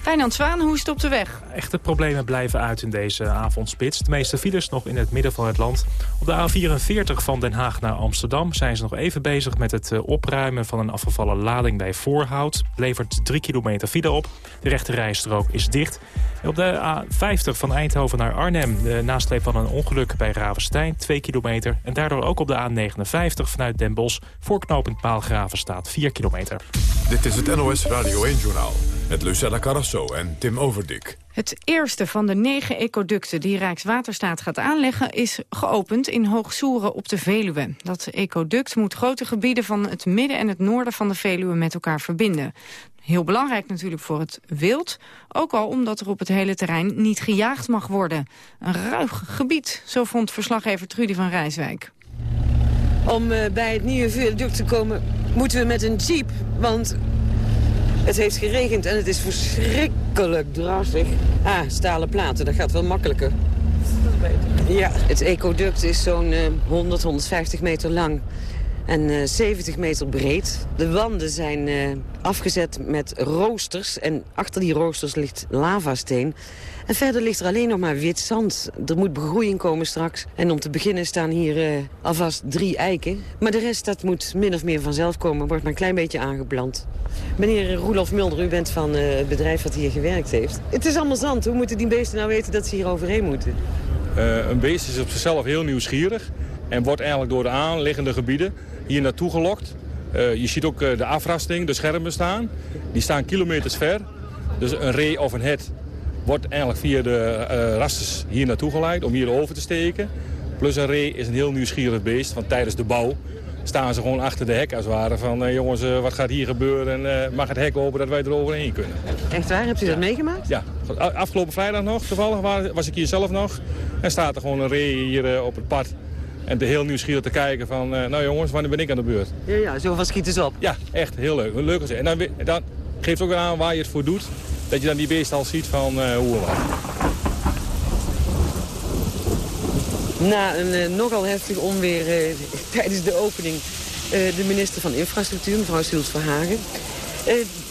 Wijnand Zwaan, hoe is het op de weg? Echte problemen blijven uit in deze avondspits. De meeste files nog in het midden van het land. Op de A44 van Den Haag naar Amsterdam zijn ze nog even bezig met het eh, opruimen van een afgevallen lading bij Voorhout. Levert 3 kilometer file op. De rechte rijstrook is dicht. op de A50 van Eindhoven naar Arnhem. De nasleep van een ongeluk bij Ravenstein, 2 kilometer. En daardoor ook op de A59 vanuit Den Bosch voor knooppunt Paalgraven staat 4 kilometer. Dit is het NOS Radio 1-journaal met Lucella Carrasso en Tim Overdik. Het eerste van de negen ecoducten die Rijkswaterstaat gaat aanleggen... is geopend in Hoogsoeren op de Veluwe. Dat ecoduct moet grote gebieden van het midden en het noorden van de Veluwe met elkaar verbinden. Heel belangrijk natuurlijk voor het wild. Ook al omdat er op het hele terrein niet gejaagd mag worden. Een ruig gebied, zo vond verslaggever Trudy van Rijswijk. Om uh, bij het nieuwe viaduct te komen moeten we met een jeep. Want het heeft geregend en het is verschrikkelijk drastig. Ah, stalen platen, dat gaat wel makkelijker. Dat is beter. Ja, het ecoduct is zo'n uh, 100, 150 meter lang en uh, eh, 70 meter breed. De wanden zijn uh, afgezet met roosters en achter die roosters ligt lavasteen. En verder ligt er alleen nog maar wit zand. Er moet begroeiing komen straks. En om te beginnen staan hier uh, alvast drie eiken. Maar de rest dat moet min of meer vanzelf komen. Wordt maar een klein beetje aangeplant. Meneer Roelof Mulder, u bent van het bedrijf dat hier gewerkt heeft. Het is allemaal zand. Hoe moeten die beesten nou weten dat ze hier overheen moeten? Een beest is op zichzelf heel nieuwsgierig. En wordt eigenlijk door de aanliggende gebieden hier naartoe gelokt. je ziet ook de afrasting, de schermen staan. Die staan kilometers ver. Dus een ree of een het wordt eigenlijk via de uh, rasters hier naartoe geleid om hier over te steken. Plus een ree is een heel nieuwsgierig beest, want tijdens de bouw staan ze gewoon achter de hek als het ware. Van uh, jongens, uh, wat gaat hier gebeuren en mag het hek open dat wij er overheen kunnen. Echt waar? Hebt u dat meegemaakt? Ja, afgelopen vrijdag nog toevallig was ik hier zelf nog. En staat er gewoon een ree hier op het pad. En heel nieuwsgierig te kijken van, nou jongens, wanneer ben ik aan de beurt? Ja, ja zo van schieten ze op. Ja, echt heel leuk. leuk en dan, dan geeft ook weer aan waar je het voor doet dat je dan die beest al ziet van uh, hoe en wat. Na een uh, nogal heftig onweer uh, tijdens de opening... de minister van Infrastructuur, mevrouw Sils Verhagen.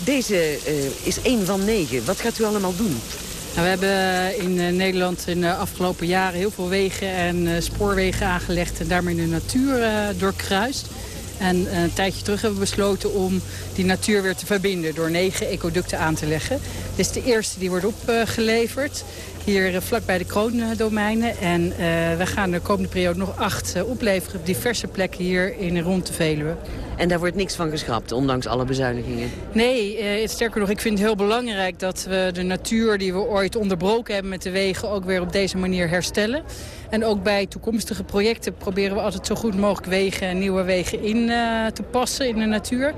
deze is één van negen. Wat gaat u allemaal doen? Nou, we hebben in Nederland in de afgelopen jaren heel veel wegen en spoorwegen aangelegd... en daarmee de natuur doorkruist. En een tijdje terug hebben we besloten om die natuur weer te verbinden... door negen ecoducten aan te leggen. Dit is de eerste die wordt opgeleverd hier vlakbij de kroondomeinen. En we gaan de komende periode nog acht opleveren op diverse plekken hier in rond de Veluwe. En daar wordt niks van geschrapt, ondanks alle bezuinigingen? Nee, eh, sterker nog, ik vind het heel belangrijk dat we de natuur die we ooit onderbroken hebben met de wegen ook weer op deze manier herstellen. En ook bij toekomstige projecten proberen we altijd zo goed mogelijk wegen en nieuwe wegen in uh, te passen in de natuur.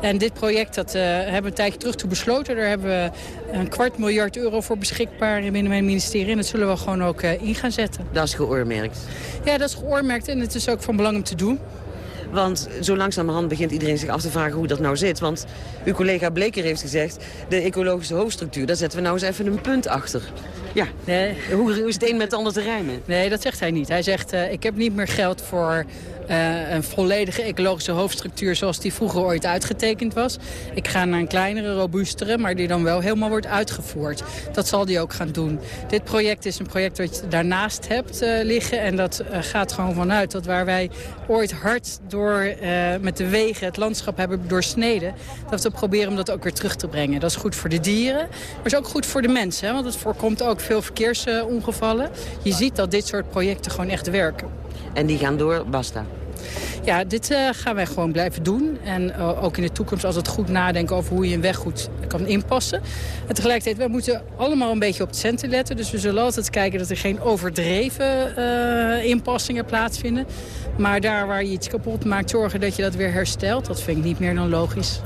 En dit project dat, uh, hebben we een tijdje terug toe besloten. Daar hebben we een kwart miljard euro voor beschikbaar binnen mijn ministerie. En dat zullen we gewoon ook uh, in gaan zetten. Dat is geoormerkt? Ja, dat is geoormerkt en het is ook van belang om te doen. Want zo langzamerhand begint iedereen zich af te vragen hoe dat nou zit. Want uw collega Bleker heeft gezegd... de ecologische hoofdstructuur, daar zetten we nou eens even een punt achter. Ja, nee. hoe is het een met het ander te rijmen? Nee, dat zegt hij niet. Hij zegt, uh, ik heb niet meer geld voor uh, een volledige ecologische hoofdstructuur zoals die vroeger ooit uitgetekend was. Ik ga naar een kleinere, robuustere, maar die dan wel helemaal wordt uitgevoerd. Dat zal hij ook gaan doen. Dit project is een project wat je daarnaast hebt uh, liggen. En dat uh, gaat gewoon vanuit dat waar wij ooit hard door met de wegen het landschap hebben doorsneden. Dat we proberen om dat ook weer terug te brengen. Dat is goed voor de dieren, maar is ook goed voor de mensen. Want het voorkomt ook veel verkeersongevallen. Je ziet dat dit soort projecten gewoon echt werken. En die gaan door, basta. Ja, dit uh, gaan wij gewoon blijven doen. En uh, ook in de toekomst altijd goed nadenken over hoe je een weg goed kan inpassen. En tegelijkertijd, wij moeten allemaal een beetje op het centen letten. Dus we zullen altijd kijken dat er geen overdreven uh, inpassingen plaatsvinden. Maar daar waar je iets kapot maakt, zorgen dat je dat weer herstelt. Dat vind ik niet meer dan logisch.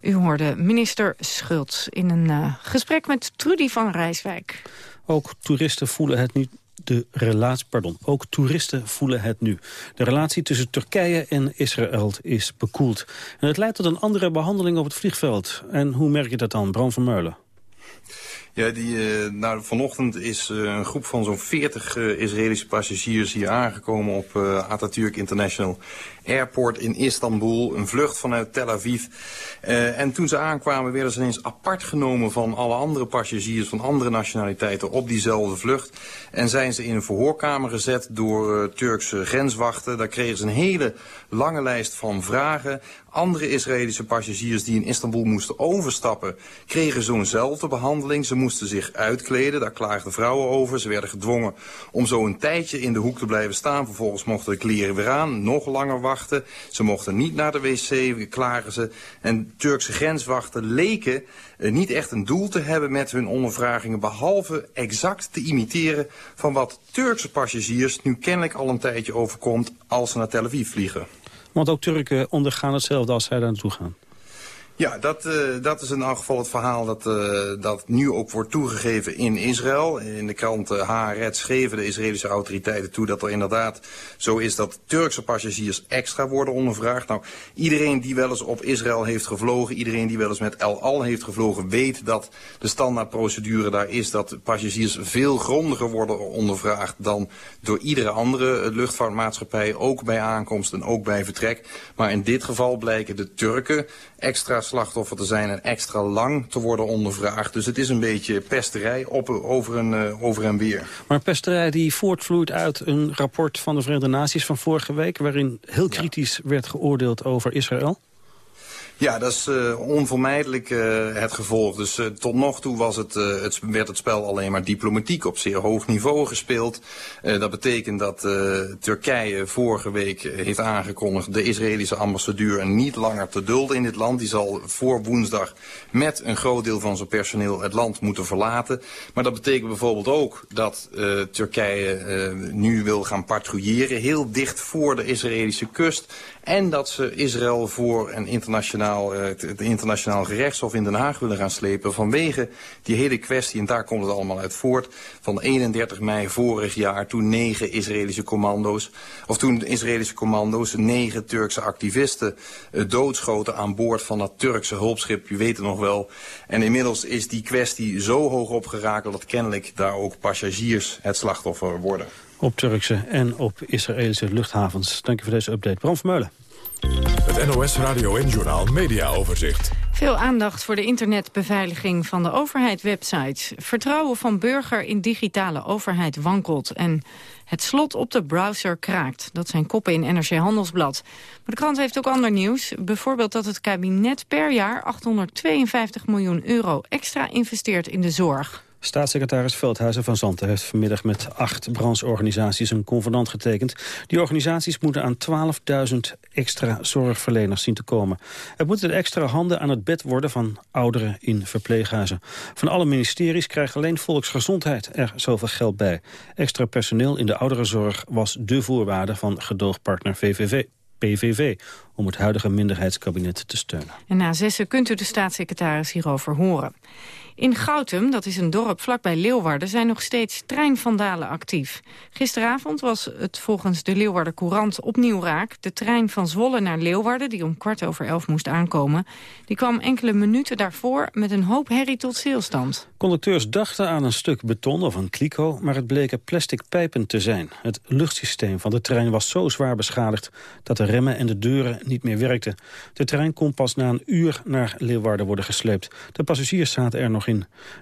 U hoorde minister Schultz in een gesprek met Trudy van Rijswijk. Ook toeristen voelen het nu de relatie, pardon, ook toeristen voelen het nu. De relatie tussen Turkije en Israël is bekoeld. En het leidt tot een andere behandeling op het vliegveld. En hoe merk je dat dan, Bram van Meulen? Ja, die, uh, nou, vanochtend is uh, een groep van zo'n 40 uh, Israëlische passagiers hier aangekomen op Atatürk International Airport in Istanbul. Een vlucht vanuit Tel Aviv. en toen ze aankwamen werden ze ineens apart genomen van alle andere passagiers van andere nationaliteiten op diezelfde vlucht. En zijn ze in een verhoorkamer gezet door Turkse grenswachten. Daar kregen ze een hele lange lijst van vragen. Andere Israëlische passagiers die in Istanbul moesten overstappen... kregen zo'nzelfde behandeling. Moesten zich uitkleden, daar klaagden vrouwen over. Ze werden gedwongen om zo een tijdje in de hoek te blijven staan. Vervolgens mochten de kleren weer aan, nog langer wachten. Ze mochten niet naar de wc, klagen ze. En Turkse grenswachten leken uh, niet echt een doel te hebben met hun ondervragingen... behalve exact te imiteren van wat Turkse passagiers... nu kennelijk al een tijdje overkomt als ze naar Tel Aviv vliegen. Want ook Turken ondergaan hetzelfde als zij daar naartoe gaan. Ja, dat, uh, dat is in elk geval het verhaal dat, uh, dat nu ook wordt toegegeven in Israël. In de krant uh, Haaretz geven de Israëlische autoriteiten toe dat er inderdaad zo is dat Turkse passagiers extra worden ondervraagd. Nou, iedereen die wel eens op Israël heeft gevlogen, iedereen die wel eens met El Al heeft gevlogen, weet dat de standaardprocedure daar is dat passagiers veel grondiger worden ondervraagd dan door iedere andere luchtvaartmaatschappij, ook bij aankomst en ook bij vertrek. Maar in dit geval blijken de Turken extra slachtoffer te zijn en extra lang te worden ondervraagd. Dus het is een beetje pesterij op, over, een, uh, over en weer. Maar pesterij die voortvloeit uit een rapport van de Verenigde Naties van vorige week... waarin heel kritisch ja. werd geoordeeld over Israël? Ja, dat is uh, onvermijdelijk uh, het gevolg. Dus uh, tot nog toe was het, het, werd het spel alleen maar diplomatiek op zeer hoog niveau gespeeld. dat betekent dat Turkije vorige week heeft aangekondigd de Israëlische ambassadeur niet langer te dulden in dit land. Die zal voor woensdag met een groot deel van zijn personeel het land moeten verlaten. Maar dat betekent bijvoorbeeld ook dat Turkije nu wil gaan patrouilleren heel dicht voor de Israëlische kust. En dat ze Israël voor een internationaal, uh, het internationaal gerechtshof in Den Haag willen gaan slepen vanwege die hele kwestie, en daar komt het allemaal uit voort, van 31 mei vorig jaar toen negen Israëlische commando's, of toen Israëlische commando's negen Turkse activisten uh, doodschoten aan boord van dat Turkse hulpschip, je weet het nog wel. En inmiddels is die kwestie zo hoog opgerakeld dat kennelijk daar ook passagiers het slachtoffer worden op Turkse en op Israëlische luchthavens. Dank je voor deze update. Bram Vermeulen. Het NOS Radio en Journaal Media Overzicht. Veel aandacht voor de internetbeveiliging van de overheid-websites. Vertrouwen van burger in digitale overheid wankelt. En het slot op de browser kraakt. Dat zijn koppen in NRC Handelsblad. Maar de krant heeft ook ander nieuws. Bijvoorbeeld dat het kabinet per jaar 852 miljoen euro extra investeert in de zorg. Staatssecretaris Veldhuizen van Zanten heeft vanmiddag met acht brancheorganisaties een convenant getekend. Die organisaties moeten aan 12.000 extra zorgverleners zien te komen. Er moeten extra handen aan het bed worden van ouderen in verpleeghuizen. Van alle ministeries krijgt alleen volksgezondheid er zoveel geld bij. Extra personeel in de ouderenzorg was de voorwaarde van gedoogpartner VVV. PVV om het huidige minderheidskabinet te steunen. En na zessen kunt u de staatssecretaris hierover horen. In Goutum, dat is een dorp vlakbij Leeuwarden, zijn nog steeds treinvandalen actief. Gisteravond was het volgens de Leeuwarden Courant opnieuw raak. De trein van Zwolle naar Leeuwarden, die om kwart over elf moest aankomen... die kwam enkele minuten daarvoor met een hoop herrie tot stilstand. Conducteurs dachten aan een stuk beton of een kliko, maar het bleken plastic pijpen te zijn. Het luchtsysteem van de trein was zo zwaar beschadigd dat de remmen en de deuren niet meer werkten. De trein kon pas na een uur naar Leeuwarden worden gesleept. De passagiers zaten er nog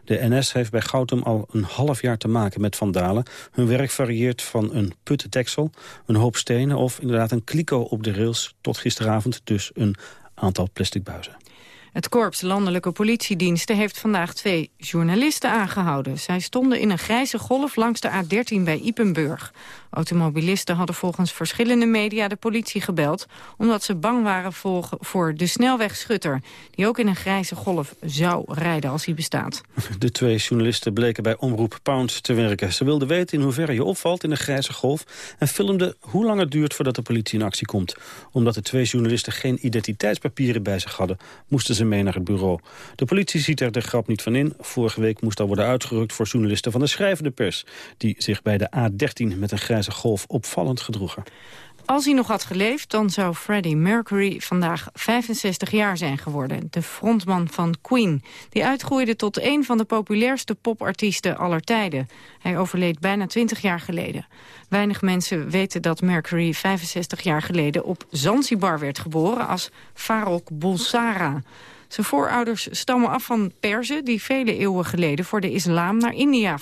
De NS heeft bij Gautum al een half jaar te maken met vandalen. Hun werk varieert van een putte deksel, een hoop stenen... of inderdaad een kliko op de rails tot gisteravond dus een aantal plastic buizen. Het Korps Landelijke Politiediensten heeft vandaag twee journalisten aangehouden. Zij stonden in een grijze golf langs de A13 bij Ipenburg. Automobilisten hadden volgens verschillende media de politie gebeld... omdat ze bang waren voor de snelwegschutter... die ook in een grijze golf zou rijden als hij bestaat. De twee journalisten bleken bij Omroep Pound te werken. Ze wilden weten in hoeverre je opvalt in een grijze golf... en filmden hoe lang het duurt voordat de politie in actie komt. Omdat de twee journalisten geen identiteitspapieren bij zich hadden... moesten ze mee naar het bureau. De politie ziet er de grap niet van in. Vorige week moest al worden uitgerukt voor journalisten van de schrijvende pers... die zich bij de A13 met een grijze golf opvallend gedroegen. Als hij nog had geleefd, dan zou Freddie Mercury vandaag 65 jaar zijn geworden. De frontman van Queen, die uitgroeide tot een van de populairste popartiesten aller tijden. Hij overleed bijna 20 jaar geleden. Weinig mensen weten dat Mercury 65 jaar geleden op Zanzibar werd geboren als Farok Bulsara. Zijn voorouders stammen af van Perzen die vele eeuwen geleden voor de islam naar India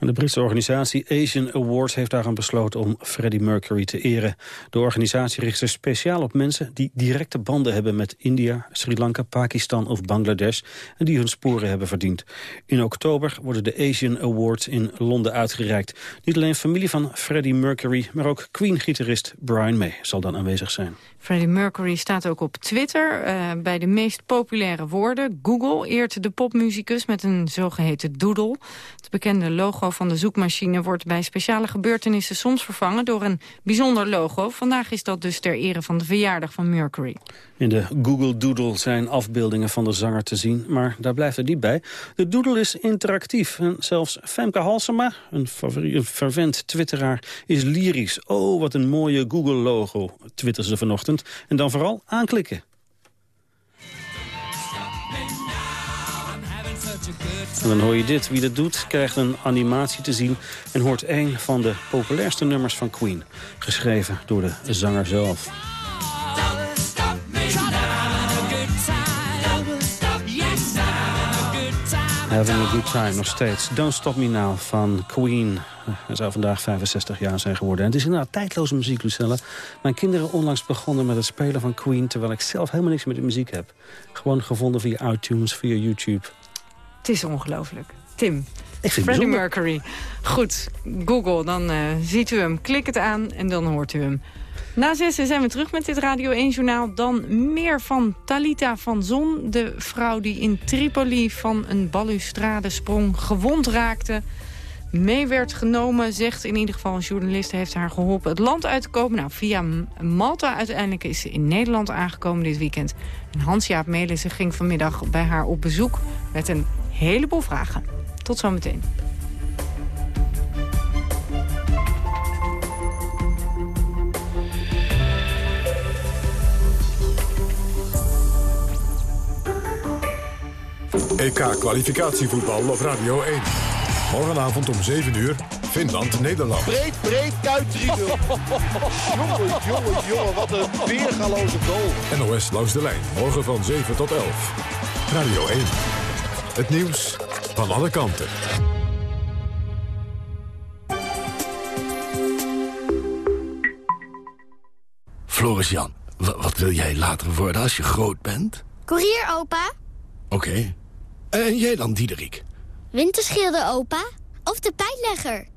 De Britse organisatie Asian Awards heeft daarom besloten om Freddie Mercury te eren. De organisatie richt zich speciaal op mensen die directe banden hebben met India, Sri Lanka, Pakistan of Bangladesh en die hun sporen hebben verdiend. In oktober worden de Asian Awards in Londen uitgereikt. Niet alleen familie van Freddie Mercury, maar ook Queen-gitarist Brian May zal dan aanwezig zijn. Freddie Mercury staat ook op Twitter uh, bij de meest populaire woorden. Google eert de popmuzikus met een zogeheten doodle. Het bekende logo van de zoekmachine wordt bij speciale gebeurtenissen soms vervangen door een bijzonder logo. Vandaag is dat dus ter ere van de verjaardag van Mercury. In de Google Doodle zijn afbeeldingen van de zanger te zien, maar daar blijft het niet bij. De Doodle is interactief en zelfs Femke Halsema, een, een fervent twitteraar, is lyrisch. Oh, wat een mooie Google-logo, twitterde ze vanochtend. En dan vooral aanklikken. En dan hoor je dit. Wie dat doet, krijgt een animatie te zien... en hoort een van de populairste nummers van Queen. Geschreven door de zanger zelf. Having a good time, nog steeds. Don't Stop Me Now van Queen. Hij zou vandaag 65 jaar zijn geworden. En het is inderdaad tijdloze muziek, Lucella. Mijn kinderen onlangs begonnen met het spelen van Queen... terwijl ik zelf helemaal niks met de muziek heb. Gewoon gevonden via iTunes, via YouTube. Het is ongelooflijk. Tim, ik vind Freddie Mercury. Goed, Google, dan uh, ziet u hem. Klik het aan en dan hoort u hem. Na zessen zijn we terug met dit Radio 1-journaal. Dan meer van Talita van Zon, de vrouw die in Tripoli van een balustrade sprong, gewond raakte mee werd genomen. Zegt in ieder geval een journalist heeft haar geholpen het land uit te komen. Nou, via Malta uiteindelijk is ze in Nederland aangekomen dit weekend. En Hans-Jaap Melissen ging vanmiddag bij haar op bezoek met een heleboel vragen. Tot zometeen. EK kwalificatievoetbal op Radio 1. Morgenavond om 7 uur Finland-Nederland. Breed, breed, kuit 3-0. jongen, jongen, jongen, wat een weergaloze goal. NOS langs de lijn, morgen van 7 tot 11. Radio 1. Het nieuws van alle kanten. Floris Jan, wat wil jij later worden als je groot bent? Koerier, opa. Oké. En jij dan, Diederik? Winterschilder, opa. Of de pijnlegger.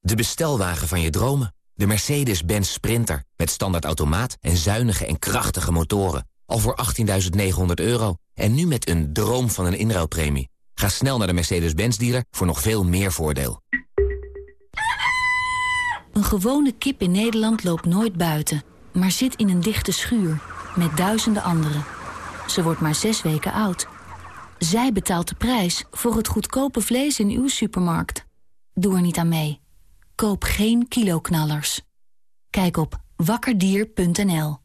De bestelwagen van je dromen. De Mercedes-Benz Sprinter. Met standaard automaat en zuinige en krachtige motoren. Al voor 18.900 euro. En nu met een droom van een inruilpremie. Ga snel naar de Mercedes-Benz dealer voor nog veel meer voordeel. Een gewone kip in Nederland loopt nooit buiten, maar zit in een dichte schuur met duizenden anderen. Ze wordt maar zes weken oud. Zij betaalt de prijs voor het goedkope vlees in uw supermarkt. Doe er niet aan mee. Koop geen kiloknallers. Kijk op wakkerdier.nl.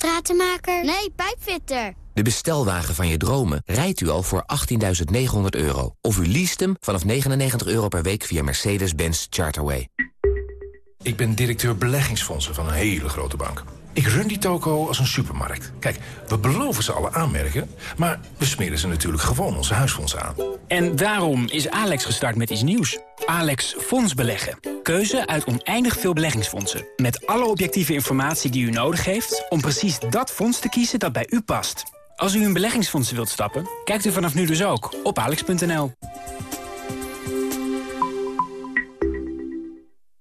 Stratenmaker? Nee, pijpfitter. De bestelwagen van je dromen rijdt u al voor 18.900 euro. Of u leest hem vanaf 99 euro per week via Mercedes-Benz Charterway. Ik ben directeur beleggingsfondsen van een hele grote bank. Ik run die toko als een supermarkt. Kijk, we beloven ze alle aanmerken... maar we smeren ze natuurlijk gewoon onze huisfondsen aan. En daarom is Alex gestart met iets nieuws. Alex Fonds Beleggen. Keuze uit oneindig veel beleggingsfondsen. Met alle objectieve informatie die u nodig heeft... om precies dat fonds te kiezen dat bij u past. Als u in beleggingsfondsen wilt stappen, kijkt u vanaf nu dus ook op alex.nl.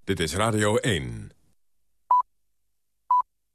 Dit is Radio 1.